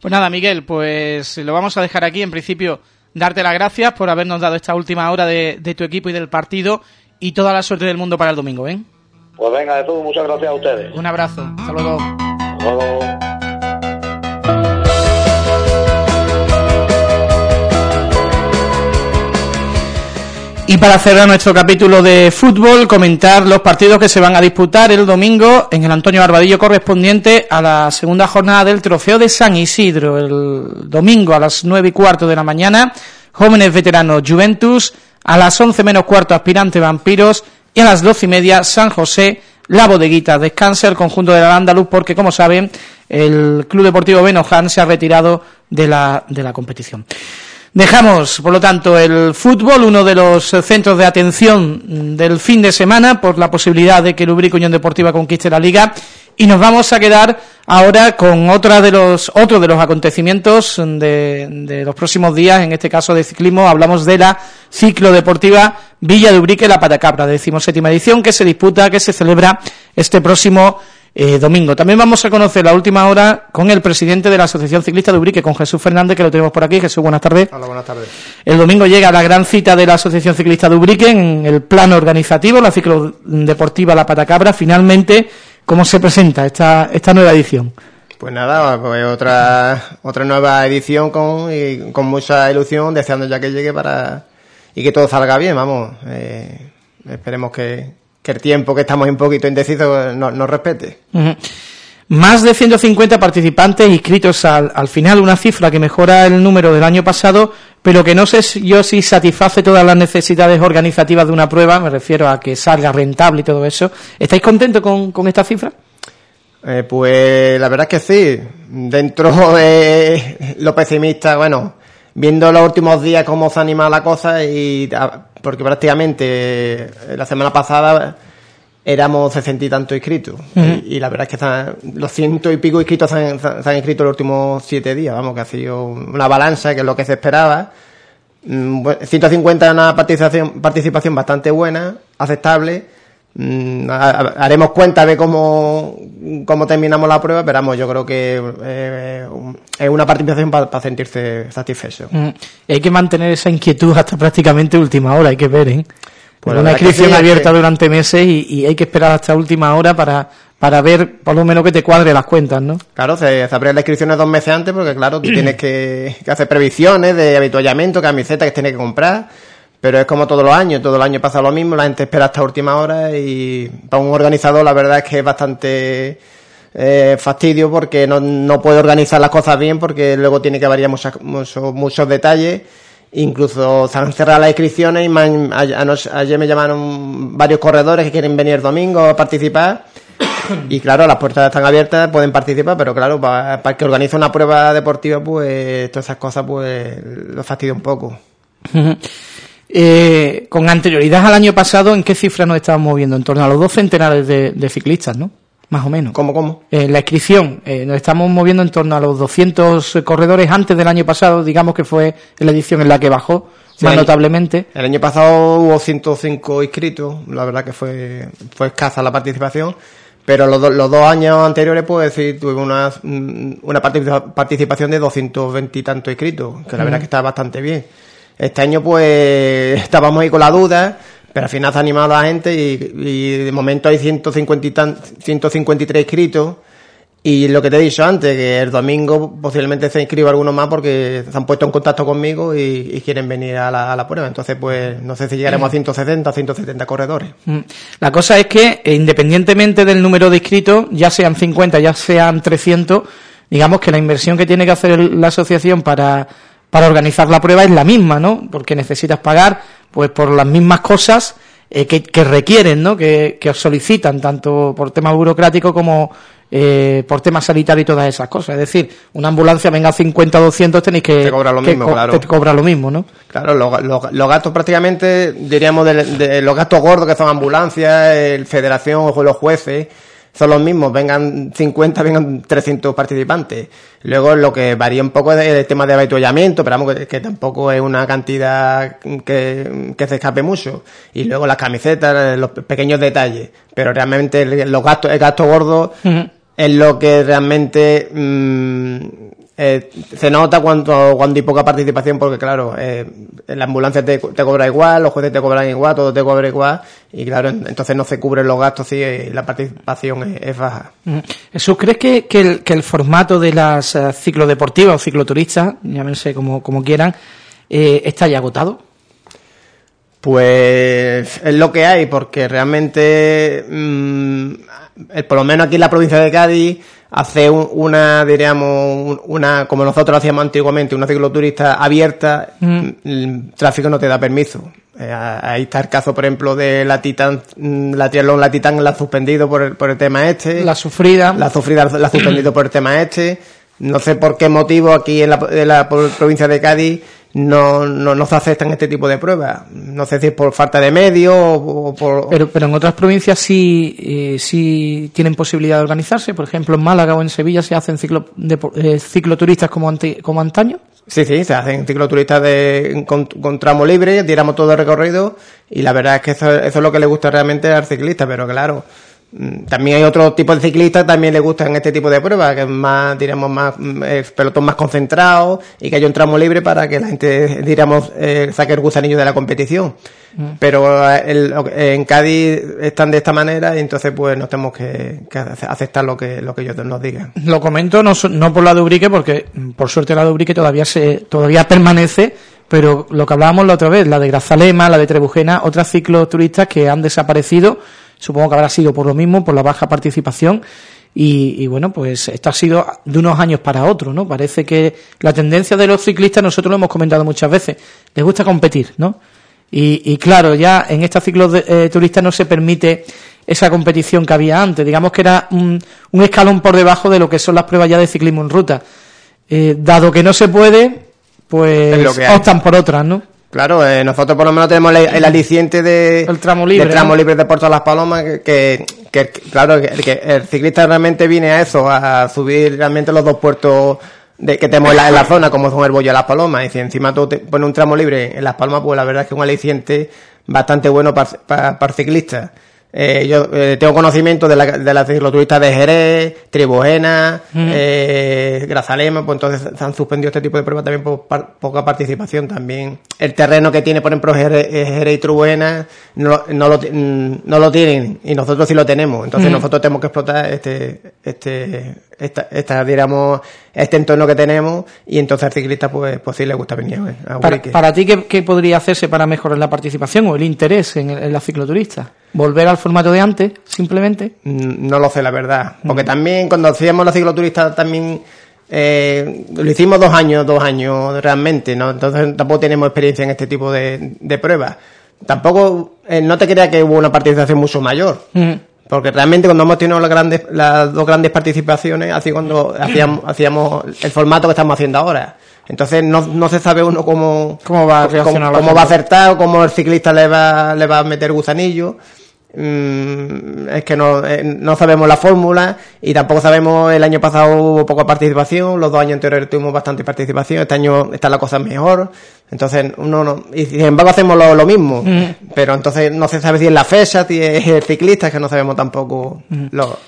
Pues nada, Miguel, pues lo vamos a dejar aquí. En principio, darte las gracias por habernos dado esta última hora de, de tu equipo y del partido y toda la suerte del mundo para el domingo, ¿eh? Pues venga, de todo, muchas gracias a ustedes. Un abrazo. Hasta luego. Y para cerrar nuestro capítulo de fútbol, comentar los partidos que se van a disputar el domingo en el Antonio Barbadillo correspondiente a la segunda jornada del Trofeo de San Isidro. El domingo a las nueve y cuarto de la mañana, Jóvenes Veteranos Juventus, a las once menos cuarto Aspirante Vampiros y a las doce y media San José, La Bodeguita. Descansa el conjunto de la Andaluz porque, como saben, el Club Deportivo Benojan se ha retirado de la, de la competición. Dejamos, por lo tanto, el fútbol, uno de los centros de atención del fin de semana, por la posibilidad de que el Ubrico Unión Deportiva conquiste la Liga, y nos vamos a quedar ahora con otra de los, otro de los acontecimientos de, de los próximos días, en este caso de ciclismo, hablamos de la ciclo deportiva Villa de Ubrique, la Patacabra, decimoséptima edición, que se disputa, que se celebra este próximo eh, domingo. También vamos a conocer la última hora con el presidente de la Asociación Ciclista de Ubrique, con Jesús Fernández, que lo tenemos por aquí. Jesús, buenas tardes. Hola, buenas tardes. El domingo llega la gran cita de la Asociación Ciclista de Ubrique en el plano organizativo, la ciclo deportiva La Patacabra. Finalmente, ¿cómo se presenta esta, esta nueva edición? Pues nada, pues otra otra nueva edición con, y con mucha ilusión, deseando ya que llegue para y que todo salga bien, vamos. Eh, esperemos que, que el tiempo que estamos un poquito indecisos nos no respete. Uh -huh. Más de 150 participantes inscritos al, al, final, una cifra que mejora el número del año pasado, pero que no sé yo si satisface todas las necesidades organizativas de una prueba, me refiero a que salga rentable y todo eso. ¿Estáis contentos con, con esta cifra? Eh, pues la verdad es que sí. Dentro de lo pesimista, bueno, viendo los últimos días cómo se ha animado la cosa y porque prácticamente eh, la semana pasada éramos sesenta y tantos inscritos uh -huh. y, y, la verdad es que están, los ciento y pico inscritos se han, se han, inscrito los últimos siete días, vamos, que ha sido una balanza que es lo que se esperaba. 150 es una participación, participación bastante buena, aceptable. Mm, haremos cuenta de cómo, cómo terminamos la prueba, pero vamos, yo creo que eh, es una participación para pa sentirse satisfecho. Mm. Y hay que mantener esa inquietud hasta prácticamente última hora, hay que ver, ¿eh? Pues una inscripción sí, abierta que... durante meses y, y, hay que esperar hasta última hora para, para ver por lo menos que te cuadre las cuentas, ¿no? Claro, se, se abren las inscripciones dos meses antes porque claro, tú tienes que, que, hacer previsiones de habituallamiento, camiseta que tienes que comprar, pero es como todos los años, todo el año pasa lo mismo, la gente espera hasta última hora y para un organizador la verdad es que es bastante eh, fastidio porque no, no puede organizar las cosas bien porque luego tiene que variar muchas, muchos, muchos detalles Incluso se han cerrado las inscripciones y ayer me llamaron varios corredores que quieren venir domingo a participar. Y claro, las puertas están abiertas, pueden participar, pero claro, para, para que organice una prueba deportiva, pues todas esas cosas, pues lo fastidia un poco. eh, con anterioridad al año pasado, ¿en qué cifra nos estábamos moviendo? En torno a los dos centenares de, de ciclistas, ¿no? Más o menos. ¿Cómo, cómo? Eh, la inscripción, eh, nos estamos moviendo en torno a los 200 corredores antes del año pasado, digamos que fue la edición en la que bajó sí, más el, notablemente. El año pasado hubo 105 inscritos, la verdad que fue, fue escasa la participación, pero los, do, los dos años anteriores, puedo decir, tuve una, una participación de 220 y tantos inscritos, que la mm. verdad que está bastante bien. Este año, pues, estábamos ahí con la duda, pero al final se ha animado la gente y, y de momento hay 150 y tan, 153 inscritos. Y lo que te he dicho antes, que el domingo posiblemente se inscriba alguno más porque se han puesto en contacto conmigo y, y quieren venir a la, a la, prueba. Entonces, pues no sé si llegaremos a 160 o 170 corredores. La cosa es que, eh, independientemente del número de inscritos, ya sean 50, ya sean 300, digamos que la inversión que tiene que hacer la asociación para, para organizar la prueba es la misma, ¿no? Porque necesitas pagar pues por las mismas cosas eh, que, que, requieren, ¿no? Que, que, os solicitan, tanto por tema burocrático como eh, por temas sanitarios y todas esas cosas. Es decir, una ambulancia venga a 50 o 200 tenéis que... Te cobra lo que mismo, co- claro. Te cobra lo mismo, ¿no? Claro, los, los- los gastos prácticamente, diríamos, de, de los gastos gordos que son ambulancias, el federación o los jueces, son los mismos, vengan 50, vengan 300 participantes. Luego lo que varía un poco es el tema de avituallamiento, pero vamos, que, que tampoco es una cantidad que, que se escape mucho. Y luego las camisetas, los pequeños detalles. Pero realmente los gastos, el gasto gordo es lo que realmente mm, eh, se nota cuando, cuando hay poca participación porque claro eh, la ambulancia te, te cobra igual los jueces te cobran igual todo te cobra igual y claro en- entonces no se cubren los gastos si eh, la participación es, es baja Ujú. Jesús, ¿crees que, que el, que el formato de las eh, ciclodeportivas o cicloturistas, llámense como, como quieran, eh, está ya agotado? Pues es lo que hay, porque realmente, mm, eh, por lo menos aquí en la provincia de Cádiz, hace un- una, diríamos, un- una, como nosotros hacíamos antiguamente, una cicloturista abierta, Mm. el tráfico no te da permiso. Eh, ahí está el caso, por ejemplo, de la Titan, mm, la triatlón, la Titan la ha suspendido por el, por el tema este. La sufrida. La sufrida la ha suspendido por el tema este. No sé por qué motivo aquí en la, en la provincia de Cádiz no, no, no se aceptan este tipo de pruebas. No sé si es por falta de medios o, por... Pero, pero en otras provincias sí, eh, sí tienen posibilidad de organizarse. Por ejemplo, en Málaga o en Sevilla se hacen ciclo, depo- eh, cicloturistas como, ante- como antaño. Sí, sí, se hacen cicloturistas de, con, con tramo libre, tiramos todo el recorrido y la verdad es que eso, eso es lo que le gusta realmente al ciclista, pero claro, también hay otro tipo de ciclistas también le gustan este tipo de pruebas, que es más, diríamos, más, mm, eh, pelotón más concentrado y que haya un tramo libre para que la gente, diríamos, eh, saque el gusanillo de la competición. Pero eh, el- en Cádiz están de esta manera y entonces pues nos tenemos que, que ace- aceptar lo que, lo que ellos nos digan. Lo comento no, no por la de Ubrique, porque mm, por suerte la de Ubrique todavía, se, todavía permanece, pero lo que hablábamos la otra vez, la de Grazalema, la de Trebujena, otras cicloturistas que han desaparecido, supongo que habrá sido por lo mismo, por la baja participación, y, y bueno, pues esto ha sido de unos años para otros, ¿no? Parece que la tendencia de los ciclistas, nosotros lo hemos comentado muchas veces, les gusta competir, ¿no? Y, y claro, ya en esta cicloturista no se permite esa competición que había antes. Digamos que era un, un escalón por debajo de lo que son las pruebas ya de ciclismo en ruta. Eh, dado que no se puede, pues optan por otras, ¿no? Claro, eh, nosotros por lo menos tenemos el, el aliciente de El tramo libre, del tramo ¿no? libre de Puerto de las Palomas, que, que, que, claro, que, que el ciclista realmente viene a eso, a subir realmente los dos puertos de, que tenemos en la, en la zona, como son el Bollo y las Palomas, y si encima tú te pones un tramo libre en las Palmas, pues la verdad es que es un aliciente bastante bueno para, para, para ciclistas. Eh, yo eh, tengo conocimiento de la, de la cicloturista de Jerez, Tribujena, eh, Grazalema, pues entonces se han suspendido este tipo de pruebas también por par- poca participación también. El terreno que tiene, por ejemplo, Jerez, eh, Jerez y Tribujena no, lo- no, lo, mm, no lo tienen y nosotros sí lo tenemos. Entonces nosotros tenemos que explotar este, este, esta, esta, digamos, este entorno que tenemos y entonces al ciclista pues, pues sí le gusta venir a, a Para, para ti, ¿qué, qué podría hacerse para mejorar la participación o el interés en, el- en la cicloturista? ¿Volver al formato de antes, simplemente? Mm, No lo sé, la verdad. Porque también cuando hacíamos la cicloturista también eh, lo hicimos dos años, dos años realmente, ¿no? Entonces tampoco tenemos experiencia en este tipo de, de pruebas. Tampoco, eh, no te creas que hubo una participación mucho mayor. Mm. Porque realmente cuando hemos tenido las, grandes, las dos grandes participaciones, así cuando hacíamos, hacíamos el formato que estamos haciendo ahora. Entonces no, no se sabe uno cómo, ¿Cómo va a cómo, cómo va a acertar, cómo el ciclista le va, le va a meter gusanillo. Mm, es que no, eh, no sabemos la fórmula y tampoco sabemos, el año pasado hubo poca participación, los dos años anteriores tuvimos bastante participación, este año está la cosa mejor, entonces uno no, y sin embargo hacemos lo, lo mismo, pero entonces no se sabe si es la fecha, si es el ciclista, es que no sabemos tampoco lo,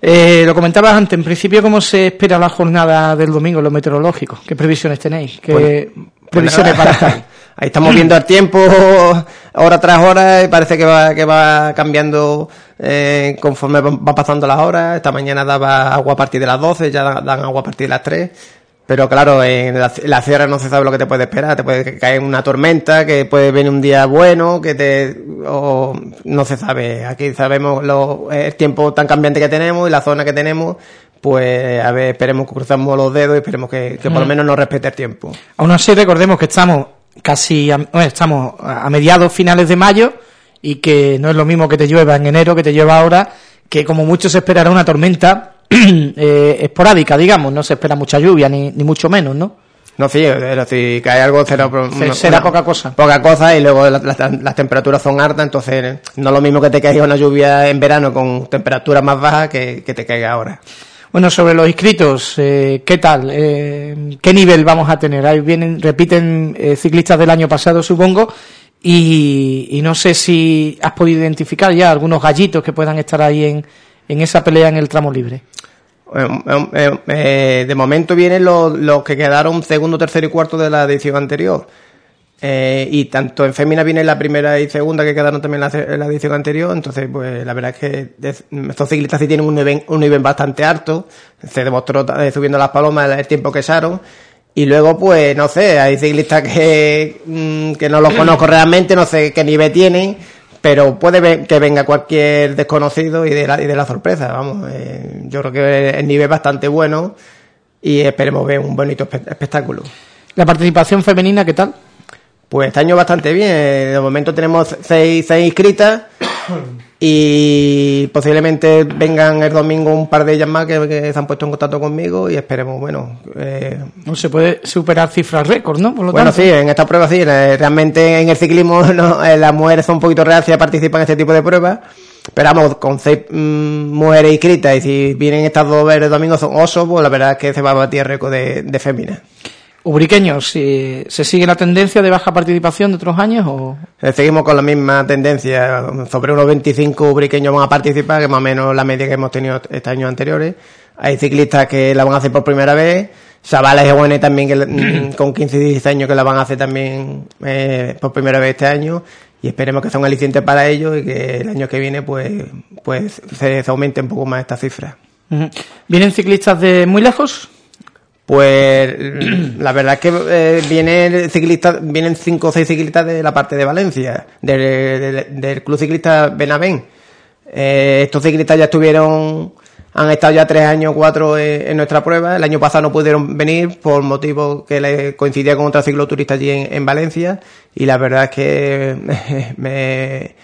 Eh, lo comentabas antes, en principio, ¿cómo se espera la jornada del domingo lo meteorológico? ¿Qué previsiones tenéis? ¿Qué Pues- previsiones para estar? Ahí estamos viendo el tiempo hora tras hora y parece que va, que va cambiando eh, conforme va va pasando las horas. Esta mañana daba agua a partir de las 12, ya dan, dan agua a partir de las 3. Pero claro, en la, en la sierra no se sabe lo que te puede esperar. Te puede caer una tormenta, que puede venir un día bueno, que te... o no se sabe. Aquí sabemos lo, el tiempo tan cambiante que tenemos y la zona que tenemos. Pues a ver, esperemos que cruzamos los dedos y esperemos que, que por lo menos nos respete el tiempo. Aún así, recordemos que estamos casi a, bueno, estamos a mediados finales de mayo y que no es lo mismo que te llueva en enero que te llueva ahora, que como mucho se esperará una tormenta eh, esporádica, digamos, no se espera mucha lluvia, ni, ni mucho menos, ¿no? No, sí, es decir, que hay algo será, Se- será poca cosa. Poca cosa y luego la- la- las temperaturas son altas, entonces no es lo mismo que te caiga una lluvia en verano con temperaturas más bajas que, que te caiga ahora. Bueno, sobre los inscritos, eh, ¿qué tal? Eh, ¿Qué nivel vamos a tener? Ahí vienen, repiten eh, ciclistas del año pasado, supongo, y, y no sé si has podido identificar ya algunos gallitos que puedan estar ahí en, en esa pelea en el tramo libre. Eh, eh, eh, de momento vienen los, los que quedaron segundo, tercero y cuarto de la edición anterior. Y tanto en fémina viene la primera y segunda que quedaron también en la, edición anterior. Entonces, pues la verdad es que estos ciclistas sí tienen un nivel, bastante alto. Se demostró subiendo las palomas el tiempo que echaron. Y luego, pues, no sé, hay ciclistas que, mm, que no los conozco realmente, no sé qué nivel tienen, pero puede que venga cualquier desconocido y de la, y de la sorpresa, vamos. eh, yo creo que el nivel es bastante bueno y esperemos ver un bonito espe- espectáculo. La participación femenina, ¿qué tal? Pues este año bastante bien. eh, De momento tenemos seis, seis inscritas y posiblemente vengan el domingo un par de ellas más que, que se han puesto en contacto conmigo y esperemos, bueno, eh, No se puede superar cifras récord, ¿no? Por lo bueno, tanto. sí, en esta prueba sí. eh, Realmente en el ciclismo no, eh, las mujeres son un poquito reacias a participar en este tipo de pruebas. Pero vamos, con seis mm, mujeres inscritas y si vienen estas dos el domingo son osos, pues la verdad es que se va a batir récord de, de féminas. Ubriqueños, ¿se, ¿se sigue la tendencia de baja participación de otros años o...? Eh, Seguimos con la misma tendencia. Sobre unos 25 ubriqueños van a participar, que es más o menos la media que hemos tenido este año anteriores. Hay ciclistas que la van a hacer por primera vez. Chavales jóvenes también que, con 15 y 16 años que la van a hacer también eh, por primera vez este año. Y esperemos que sea un aliciente para ellos y que el año que viene pues, pues se, se aumente un poco más esta cifra. ¿Vienen ciclistas de muy lejos? Pues la verdad es que eh, vienen ciclistas, vienen cinco o seis ciclistas de la parte de Valencia, del, del- del club ciclista Benavén. Eh, estos ciclistas ya estuvieron, han estado ya tres años, cuatro eh, en nuestra prueba. El año pasado no pudieron venir por motivo que le coincidía con otra cicloturista allí en, en Valencia. Y la verdad es que me,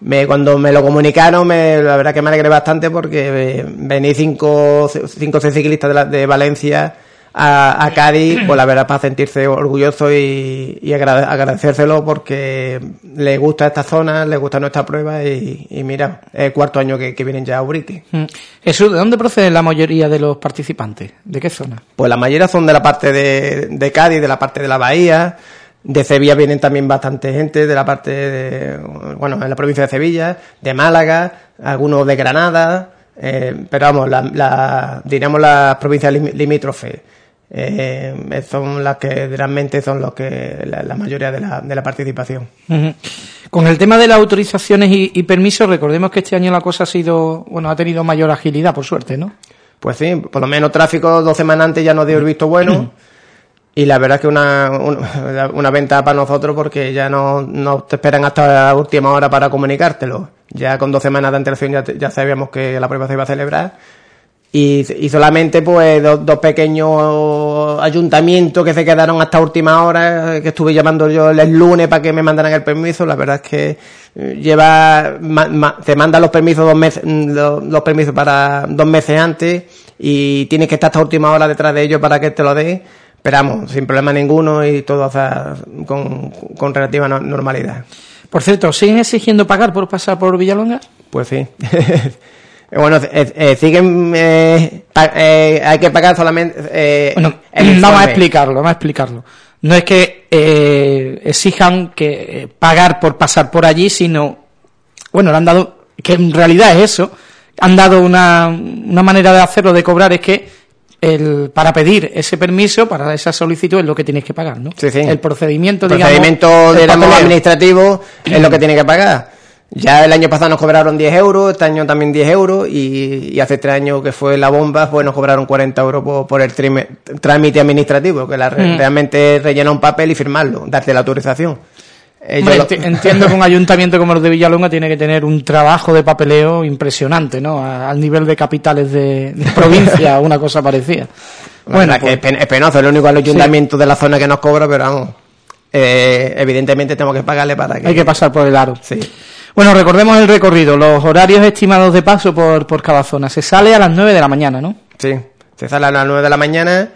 me- cuando me lo comunicaron, me, la verdad que me alegré bastante porque eh, venir cinco, cinco o seis ciclistas de, la- de Valencia a, a Cádiz, pues la verdad para sentirse orgulloso y, y agrade- agradecérselo porque le gusta esta zona, le gusta nuestra prueba y, y mira, es el cuarto año que, que vienen ya a Urique. Mm. Jesús, ¿de dónde proceden la mayoría de los participantes? ¿De qué zona? Pues la mayoría son de la parte de, de Cádiz, de la parte de la Bahía. De Sevilla vienen también bastante gente, de la parte de, bueno, en la provincia de Sevilla, de Málaga, algunos de Granada, eh, pero vamos, la, la- diríamos las provincias lim- limítrofes. Eh, son las que realmente son los que, la, la mayoría de la, de la participación. Con el tema de las autorizaciones y, y permisos, recordemos que este año la cosa ha sido, bueno, ha tenido mayor agilidad, por suerte, ¿no? Pues sí, por lo menos tráfico dos semanas antes ya nos dio el visto bueno. Y la verdad es que una, una, una ventaja para nosotros porque ya no, no te esperan hasta la última hora para comunicártelo. Ya con dos semanas de antelación ya, ya sabíamos que la prueba se iba a celebrar. Y, y solamente pues dos, dos pequeños ayuntamientos que se quedaron hasta última hora, que estuve llamando yo el lunes para que me mandaran el permiso. La verdad es que eh, lleva, ma- ma- te mandan los permisos dos meses, mm, los, los permisos para dos meses antes y tienes que estar hasta última hora detrás de ellos para que te lo den. Pero vamos, sin problema ninguno y todo o sea, con, con relativa no- normalidad. Por cierto, ¿siguen exigiendo pagar por pasar por Villalonga? Pues sí. bueno, eh, eh, siguen, eh, pa- eh, hay que pagar solamente. Eh, Bueno, vamos a explicarlo, vamos a explicarlo. No es que eh, exijan que eh, pagar por pasar por allí, sino, bueno, le han dado, que en realidad es eso, han dado una, una manera de hacerlo, de cobrar, es que el, para pedir ese permiso, para esa solicitud, es lo que tienes que pagar, ¿no? Sí, sí. El procedimiento, El digamos, procedimiento el digamos, papeleo. administrativo es lo que tiene que pagar. Ya el año pasado nos cobraron 10 euros, este año también 10 euros y, y hace tres años que fue la bomba, pues nos cobraron 40 euros por, por el trámite administrativo, que la, Mm. realmente es rellenar un papel y firmarlo, darte la autorización. Ellos Hombre, lo- enti- Entiendo que un ayuntamiento como el de Villalonga tiene que tener un trabajo de papeleo impresionante, ¿no? A- Al nivel de capitales de, de provincia, una cosa parecida. Bueno, Bueno, que pues, es, pen- es penoso, es el único ayuntamiento de la zona que nos cobra, pero vamos, eh, evidentemente tenemos que pagarle para que... hay que pasar por el aro. Sí. Bueno, recordemos el recorrido, los horarios estimados de paso por, por cada zona. Se sale a las 9 de la mañana, ¿no? Sí, se sale a las 9 de la mañana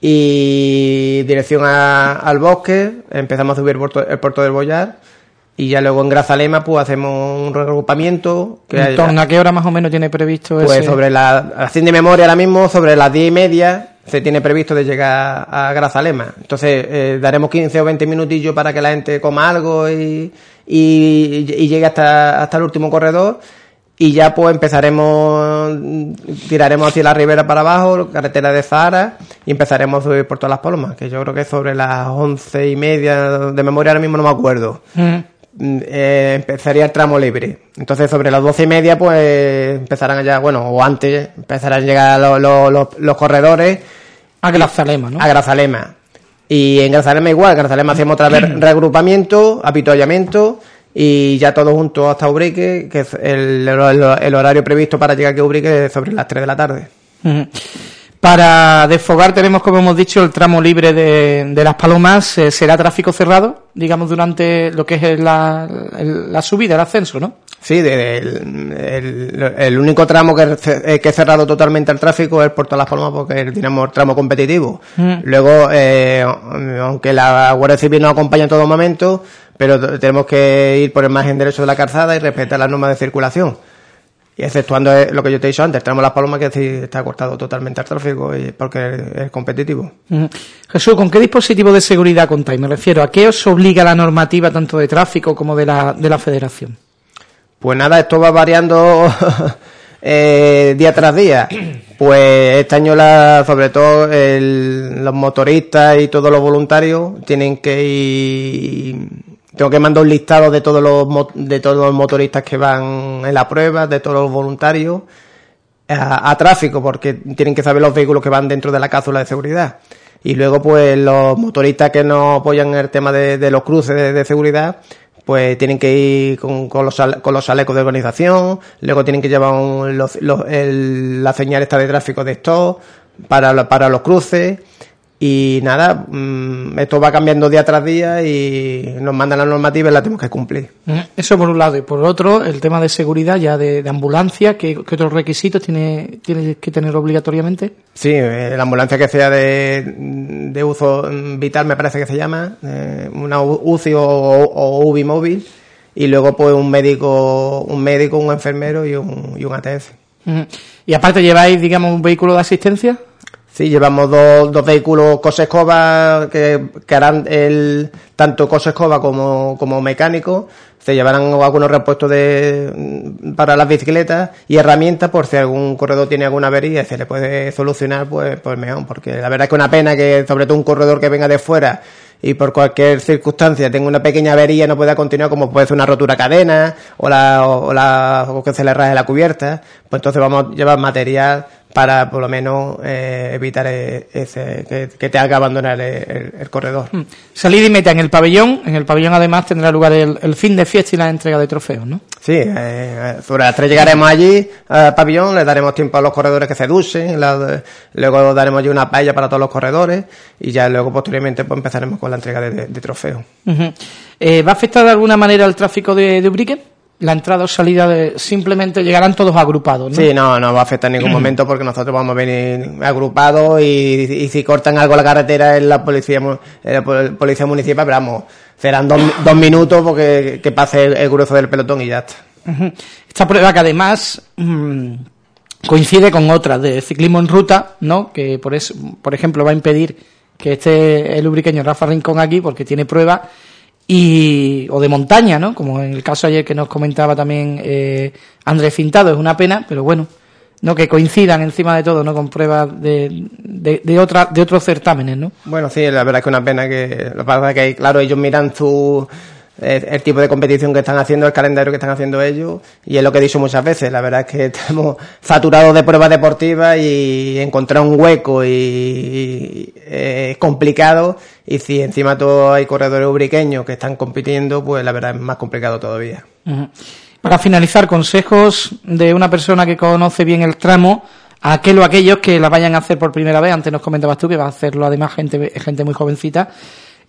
y dirección al bosque, empezamos a subir el puerto, del Boyar y ya luego en Grazalema pues hacemos un reagrupamiento. Que ¿En torno a qué hora más o menos tiene previsto Pues sobre la, haciendo de memoria ahora mismo, sobre las 10 y media se tiene previsto de llegar a Grazalema. Entonces eh, daremos 15 o 20 minutillos para que la gente coma algo y, y, llegue hasta, hasta el último corredor y ya pues empezaremos, tiraremos hacia la ribera para abajo, carretera de Zahara, y empezaremos a subir por todas las palmas, que yo creo que sobre las once y media, de memoria ahora mismo no me acuerdo. Mm. Eh, empezaría el tramo libre. Entonces sobre las doce y media pues empezarán ya, bueno, o antes empezarán a llegar los, corredores. A Grazalema, ¿no? A Grazalema. Y en Grazalema igual, en Grazalema hacemos otra vez reagrupamiento, apitollamiento y ya todos juntos hasta Ubrique, que es el, horario previsto para llegar a Ubrique es sobre las 3 de la tarde. Para desfogar tenemos, como hemos dicho, el tramo libre de, Las Palomas. Eh, ¿Será tráfico cerrado, digamos, durante lo que es la, la subida, el ascenso, no? Sí, el, único tramo que, que es cerrado totalmente al tráfico es Puerto de Las Palmas porque tenemos el tramo competitivo. Luego, eh, aunque la Guardia Civil nos acompaña en todo momento, pero tenemos que ir por el margen derecho de la calzada y respetar las normas de circulación. Y exceptuando eh, lo que yo te he dicho antes, tenemos las palomas que está cortado totalmente al tráfico y porque es competitivo. Jesús, ¿con qué dispositivo de seguridad contáis? Me refiero, ¿a qué os obliga la normativa tanto de tráfico como de la, de la federación? Pues nada, esto va variando eh, día tras día. Pues este año, la, sobre todo, los motoristas y todos los voluntarios tienen que ir tengo que mandar un listado de todos los de todos los motoristas que van en la prueba, de todos los voluntarios a, tráfico, porque tienen que saber los vehículos que van dentro de la cápsula de seguridad. Y luego, pues los motoristas que no apoyan el tema de, los cruces de, seguridad, pues tienen que ir con, los, con los chalecos de organización, luego tienen que llevar la señal esta de tráfico de stop para, para los cruces y nada, mm, esto va cambiando día tras día y nos mandan la normativa y la tenemos que cumplir. Eso por un lado. Y por otro, el tema de seguridad ya de, ambulancia, ¿qué, otros requisitos tiene, tiene que tener obligatoriamente? Sí, eh, la ambulancia que sea de, uso vital me parece que se llama, eh, una UCI o, UBI móvil y luego pues un médico, un médico, un enfermero y un, y un ATF. Y aparte lleváis, digamos, un vehículo de asistencia. Sí, llevamos dos, dos vehículos Cosa Escoba que, que harán el, tanto Cosa Escoba como, como mecánico. Se llevarán algunos repuestos de, para las bicicletas y herramientas por si algún corredor tiene alguna avería y se le puede solucionar, pues, pues mejor. Porque la verdad es que una pena que sobre todo un corredor que venga de fuera y por cualquier circunstancia tenga una pequeña avería no pueda continuar como puede ser una rotura cadena o la, o, la, o que se le raje la cubierta, pues entonces vamos a llevar material para por lo menos eh, evitar e, ese, que, te haga abandonar el, corredor. Hmm. Salida y meta en el pabellón. En el pabellón además tendrá lugar el, fin de fiesta y la entrega de trofeos, ¿no? Sí, eh, sobre las tres llegaremos allí al pabellón, le daremos tiempo a los corredores que se duchen, luego daremos allí una paella para todos los corredores y ya luego posteriormente pues empezaremos con la entrega de, trofeos. Eh, ¿Va a afectar de alguna manera el tráfico de, de Ubrique? La entrada o salida de, simplemente llegarán todos agrupados, ¿no? Sí, no, no va a afectar en ningún momento porque nosotros vamos a venir agrupados y, si cortan algo la carretera en la policía, la policía municipal, pero vamos, serán dos, minutos porque que pase el, grueso del pelotón y ya está. Esta prueba que además mm, coincide con otras de ciclismo en ruta, ¿no? Que por eso, por ejemplo, va a impedir que esté el lubriqueño Rafa Rincón aquí porque tiene prueba y, o de montaña, ¿no? Como en el caso ayer que nos comentaba también eh, Andrés Fintado, es una pena, pero bueno, no que coincidan encima de todo, ¿no? Con pruebas de, de, de, otra, de otros certámenes, ¿no? Bueno, sí, la verdad es que una pena que, lo que pasa es que, claro, ellos miran su el tipo de competición que están haciendo, el calendario que están haciendo ellos, y es lo que he dicho muchas veces, la verdad es que estamos saturados de pruebas deportivas y encontrar un hueco y, es complicado, y si encima todo hay corredores ubriqueños que están compitiendo, pues la verdad es más complicado todavía. Para finalizar, consejos de una persona que conoce bien el tramo, a aquel o aquellos que la vayan a hacer por primera vez, antes nos comentabas tú que va a hacerlo además gente, gente muy jovencita,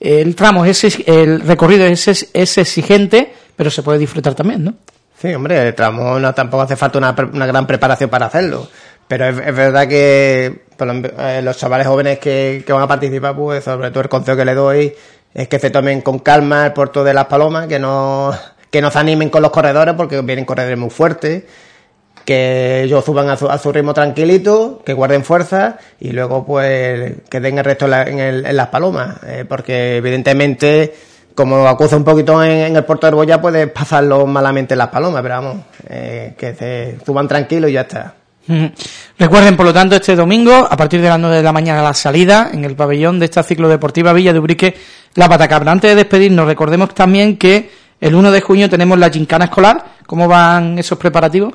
el tramo, es, el recorrido es, es exigente, pero se puede disfrutar también, ¿no? Sí, hombre, el tramo no tampoco hace falta una, una gran preparación para hacerlo. Pero es, verdad que eh, los chavales jóvenes que, van a participar, pues sobre todo el consejo que le doy es que se tomen con calma el puerto de las palomas, que no, que no se animen con los corredores porque vienen corredores muy fuertes que ellos suban a su, ritmo tranquilito, que guarden fuerza y luego pues que den el resto en, las palomas, eh, porque evidentemente como acusa un poquito en, el puerto de Boya puede pasarlo malamente en las palomas, pero vamos, eh, que se suban tranquilos y ya está. Recuerden, por lo tanto, este domingo, a partir de las 9 de la mañana, la salida en el pabellón de esta ciclo deportiva Villa de Ubrique, La Patacabra. Antes de despedirnos, recordemos también que el 1 de junio tenemos la gincana escolar. ¿Cómo van esos preparativos?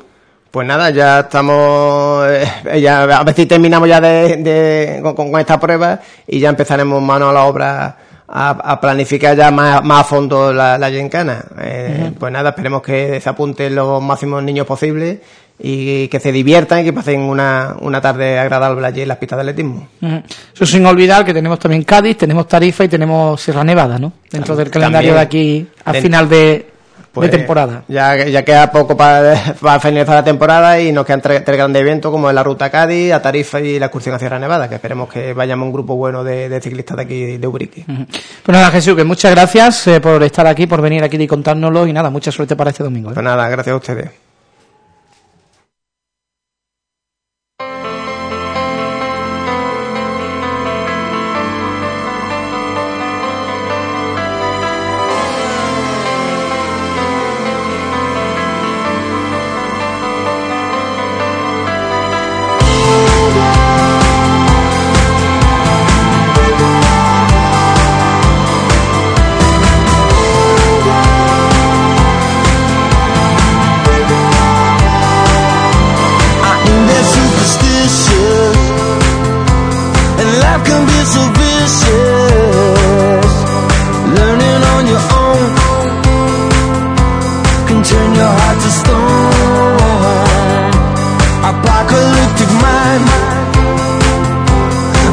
Pues nada, ya estamos, eh, ya, a ver si terminamos ya de, con, esta prueba y ya empezaremos mano a la obra a, planificar ya más, más, a fondo la, la gincana. Eh, pues nada, esperemos que se apunten los máximos niños posibles y que se diviertan y que pasen una, una tarde agradable allí en las pistas de atletismo. Eso sin olvidar que tenemos también Cádiz, tenemos Tarifa y tenemos Sierra Nevada, ¿no? Dentro del calendario de aquí al final de, pues, temporada. Ya, ya queda poco para, para, finalizar la temporada y nos quedan tres, grandes eventos como la Ruta Cádiz, a Tarifa y la excursión a Sierra Nevada, que esperemos que vayamos un grupo bueno de, ciclistas de aquí de Ubrique. Pues nada, Jesús, que muchas gracias eh, por estar aquí, por venir aquí y contárnoslo y nada, mucha suerte para este domingo. ¿eh? Pues nada, gracias a ustedes. collective mind.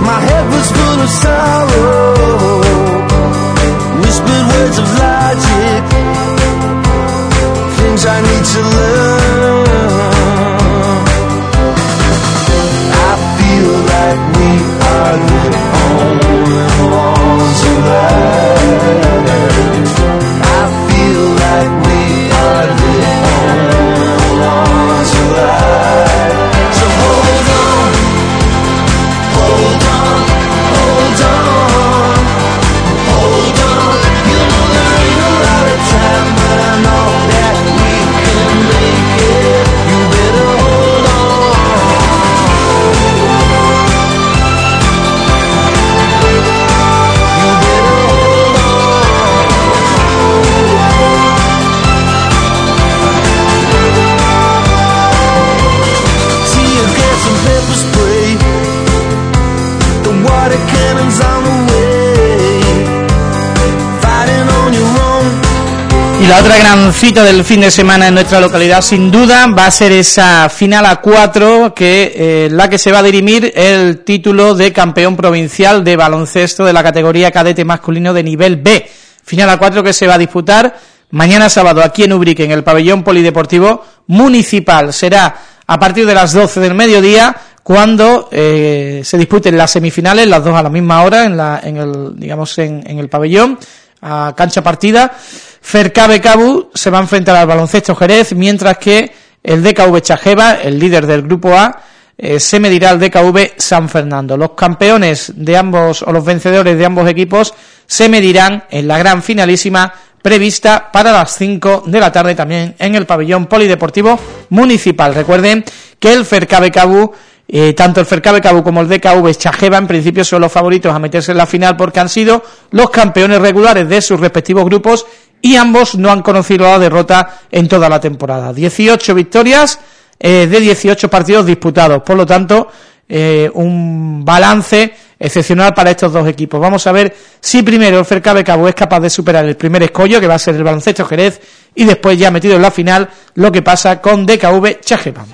My head was full of sorrow. La otra gran cita del fin de semana en nuestra localidad, sin duda, va a ser esa final a cuatro, que eh, la que se va a dirimir el título de campeón provincial de baloncesto de la categoría cadete masculino de nivel B. Final a cuatro que se va a disputar mañana sábado aquí en Ubrique, en el pabellón polideportivo municipal. Será a partir de las 12 del mediodía cuando eh, se disputen las semifinales, las dos a la misma hora, en, la, en el, digamos, en, en el pabellón, a cancha partida. Fercabe Cabu se va a enfrentar al baloncesto Jerez, mientras que el DKV Chajeva, el líder del grupo A, eh, se medirá al DKV San Fernando. Los campeones de ambos, o los vencedores de ambos equipos, se medirán en la gran finalísima prevista para las 5 de la tarde también en el pabellón polideportivo municipal. Recuerden que el Fercabe Cabu eh, tanto el Fercabe Cabu como el DKV Chajeva en principio son los favoritos a meterse en la final porque han sido los campeones regulares de sus respectivos grupos y ambos no han conocido la derrota en toda la temporada. 18 victorias eh, de 18 partidos disputados, por lo tanto, eh, un balance excepcional para estos dos equipos. Vamos a ver si primero el Fercabe Cabo es capaz de superar el primer escollo, que va a ser el baloncesto Jerez, y después ya metido en la final lo que pasa con DKV Chajeva.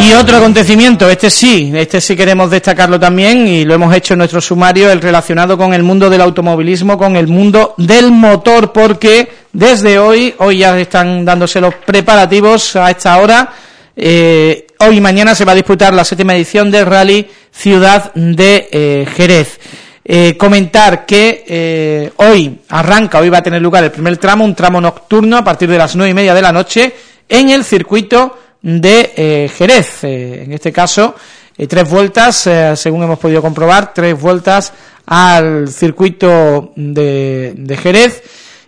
Y otro acontecimiento, este sí, este sí queremos destacarlo también y lo hemos hecho en nuestro sumario, el relacionado con el mundo del automovilismo, con el mundo del motor, porque desde hoy, hoy ya están dándose los preparativos a esta hora, eh, hoy y mañana se va a disputar la séptima edición del Rally Ciudad de eh, Jerez. Eh, comentar que hoy arranca, hoy va a tener lugar el primer tramo, un tramo nocturno a partir de las nueve y media de la noche en el circuito de eh, Jerez. Eh, en este caso, eh, tres vueltas, según hemos podido comprobar, tres vueltas al circuito de, de, Jerez,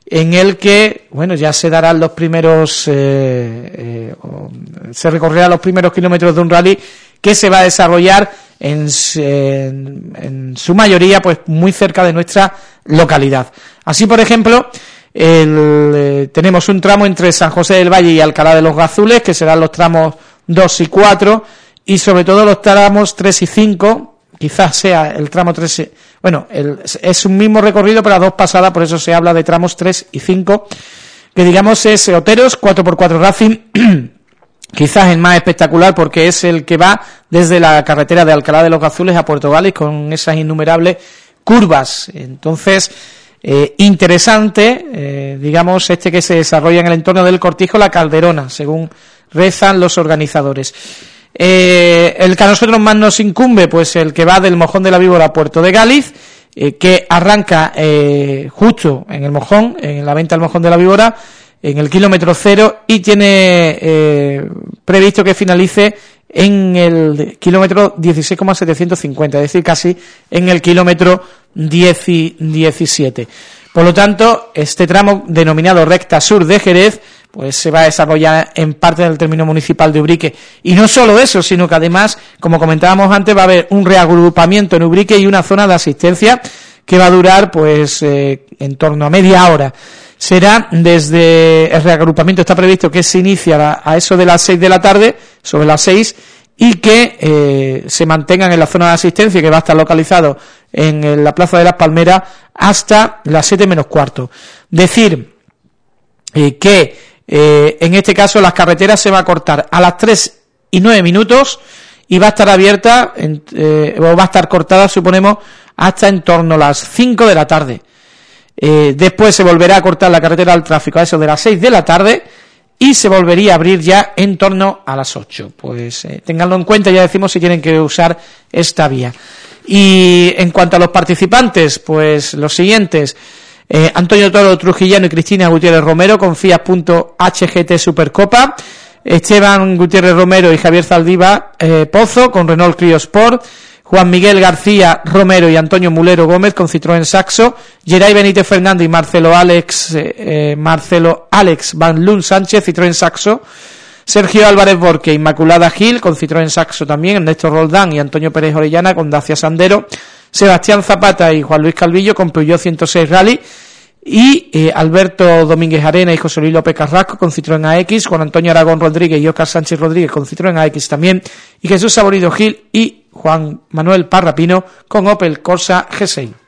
en el que, bueno, ya se darán los primeros, se recorrerán los primeros kilómetros de un rally que se va a desarrollar en, en, su mayoría, pues muy cerca de nuestra localidad. Así, por ejemplo, el, eh, tenemos un tramo entre San José del Valle y Alcalá de los Gazules, que serán los tramos 2 y 4, y sobre todo los tramos 3 y 5, quizás sea el tramo 3, bueno, es un mismo recorrido, pero a dos pasadas, por eso se habla de tramos 3 y 5, que digamos es Oteros, 4x4 Racing, quizás el más espectacular porque es el que va desde la carretera de Alcalá de los Gazules a Puerto Gales con esas innumerables curvas. Entonces, eh, interesante, eh, digamos, este que se desarrolla en el entorno del Cortijo, la Calderona, según rezan los organizadores. Eh, el que a nosotros más nos incumbe, pues el que va del Mojón de la Víbora a Puerto de Gáliz, que arranca justo en el Mojón, en la venta del Mojón de la Víbora, en el kilómetro cero y tiene previsto que finalice en el kilómetro 16,750, es decir, casi en el kilómetro 17. Por lo tanto, este tramo denominado recta sur de Jerez, pues se va a desarrollar en parte del término municipal de Ubrique. Y no solo eso, sino que además, como comentábamos antes, va a haber un reagrupamiento en Ubrique y una zona de asistencia que va a durar pues eh, en torno a media hora. Será desde el reagrupamiento, está previsto que se inicia a eso de las 6 de la tarde, sobre las 6, y que eh, se mantengan en la zona de asistencia que va a estar localizado en la Plaza de las Palmeras hasta las 7 menos cuarto. Decir eh, que eh, en este caso las carreteras se va a cortar a las 3 y 9 minutos y va a estar abierta, o va a estar cortada, suponemos, hasta en torno a las 5 de la tarde. después se volverá a cortar la carretera al tráfico a eso de las 6 de la tarde y se volvería a abrir ya en torno a las 8. Pues eh, tenganlo en cuenta, ya decimos si tienen que usar esta vía. Y en cuanto a los participantes, pues los siguientes, eh, Antonio Toro Trujillano y Cristina Gutiérrez Romero con Fiat.hgt Supercopa, Esteban Gutiérrez Romero y Javier Zaldiva eh, Pozo con Renault Clio Sport, Juan Miguel García Romero y Antonio Mulero Gómez con Citroën Saxo, Geray Benítez Fernández y Marcelo Alex eh, Marcelo Alex Van Loon Sánchez, Citroën Saxo, Sergio Álvarez Borque, Inmaculada Gil con Citroën Saxo también, Néstor Roldán y Antonio Pérez Orellana con Dacia Sandero, Sebastián Zapata y Juan Luis Calvillo con Peugeot 106 Rally, y eh, Alberto Domínguez Arena y José Luis López Carrasco con Citroën AX, Juan Antonio Aragón Rodríguez y Oscar Sánchez Rodríguez con Citroën AX también, y Jesús Saborido Gil y Juan Manuel Parrapino con Opel Corsa G6.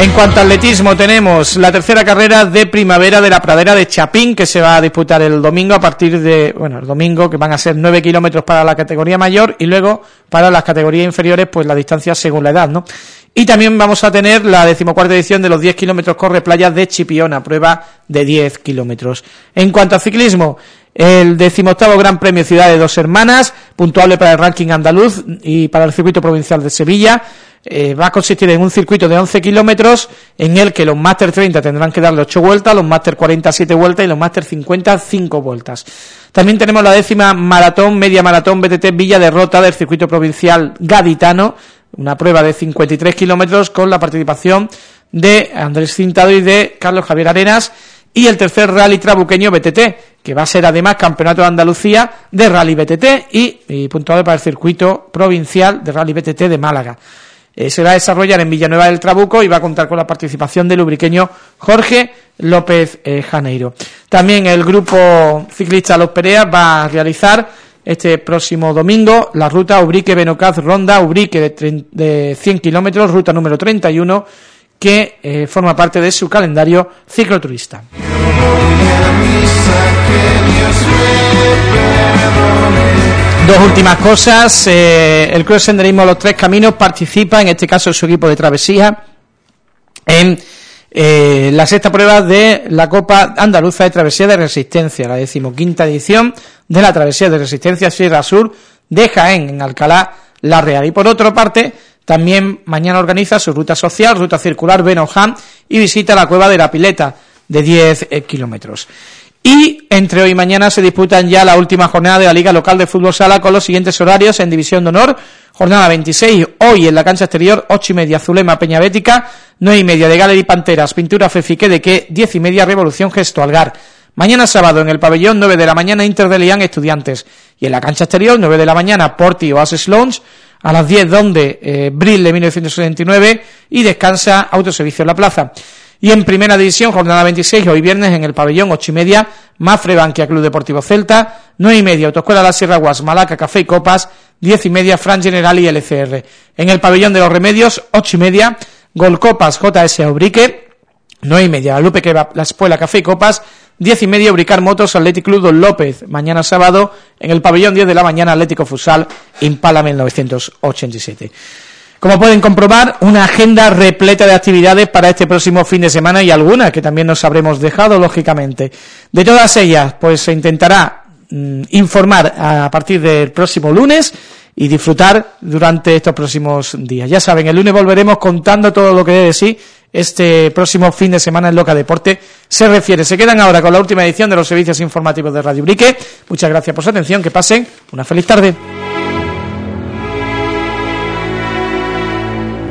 En cuanto a atletismo, tenemos la tercera carrera de primavera de la pradera de Chapín, que se va a disputar el domingo a partir de, bueno, el domingo, que van a ser nueve kilómetros para la categoría mayor y luego para las categorías inferiores, pues la distancia según la edad, ¿no? Y también vamos a tener la decimocuarta edición de los 10 kilómetros corre playa de Chipiona, prueba de 10 kilómetros. En cuanto a ciclismo, el decimoctavo Gran Premio Ciudad de Dos Hermanas, puntuable para el ranking andaluz y para el circuito provincial de Sevilla, eh, va a consistir en un circuito de 11 kilómetros en el que los Master 30 tendrán que darle 8 vueltas, los Master 40 7 vueltas y los Master 50 5 vueltas. También tenemos la décima maratón, media maratón BTT Villa Derrota del circuito provincial gaditano, una prueba de 53 kilómetros con la participación de Andrés Cintado y de Carlos Javier Arenas y el tercer rally trabuqueño BTT, que va a ser además campeonato de Andalucía de rally BTT y, y puntuado para el circuito provincial de rally BTT de Málaga. Eh, se va a desarrollar en Villanueva del Trabuco y va a contar con la participación del ubriqueño Jorge López eh, Janeiro. También el grupo ciclista Los Pereas va a realizar este próximo domingo la ruta Ubrique-Benocaz Ronda Ubrique de, de 100 kilómetros, ruta número 31, que eh, forma parte de su calendario cicloturista. Dos últimas cosas, eh, el Club de Senderismo Los Tres Caminos participa, en este caso su equipo de travesía, en eh, la sexta prueba de la Copa Andaluza de Travesía de Resistencia, la decimoquinta edición de la Travesía de Resistencia Sierra Sur de Jaén, en Alcalá, La Real. Y por otra parte, también mañana organiza su ruta social, ruta circular Benojam, y visita la Cueva de la Pileta, de 10 eh, kilómetros. Y entre hoy y mañana se disputan ya la última jornada de la Liga Local de Fútbol Sala con los siguientes horarios en División de Honor. Jornada 26, hoy en la cancha exterior, 8 y media Zulema Peñabética, 9 y media de Galería Panteras, Pintura Fefique de que 10 y media Revolución Gesto Algar. Mañana sábado en el pabellón 9 de la mañana Inter de Lian Estudiantes. Y en la cancha exterior 9 de la mañana Porti Oasis Lounge. A las 10 donde eh, Brill de 1979 y descansa Autoservicio en la Plaza. Y en Primera División, jornada 26, hoy viernes en el pabellón 8 y media, Mafre Bankia Club Deportivo Celta, 9 y media, Autoescuela La Sierra Guas, Malaca Café y Copas, 10 y media, Fran General y LCR. En el pabellón de los Remedios, 8 y media, Golcopas JS Ubrique, 9 y media, Lupe Kebab, La Espuela Café y Copas, 10 y media, Ubricar Motos, Atlético Club Don López. Mañana sábado, en el pabellón 10 de la mañana, Atlético Fusal, Impala 1987. Como pueden comprobar, una agenda repleta de actividades para este próximo fin de semana y algunas que también nos habremos dejado, lógicamente. De todas ellas, pues se intentará mm, informar a partir del próximo lunes y disfrutar durante estos próximos días. Ya saben, el lunes volveremos contando todo lo que debe de sí este próximo fin de semana en Loca Deporte se refiere. Se quedan ahora con la última edición de los servicios informativos de Radio Brique. Muchas gracias por su atención, que pasen una feliz tarde.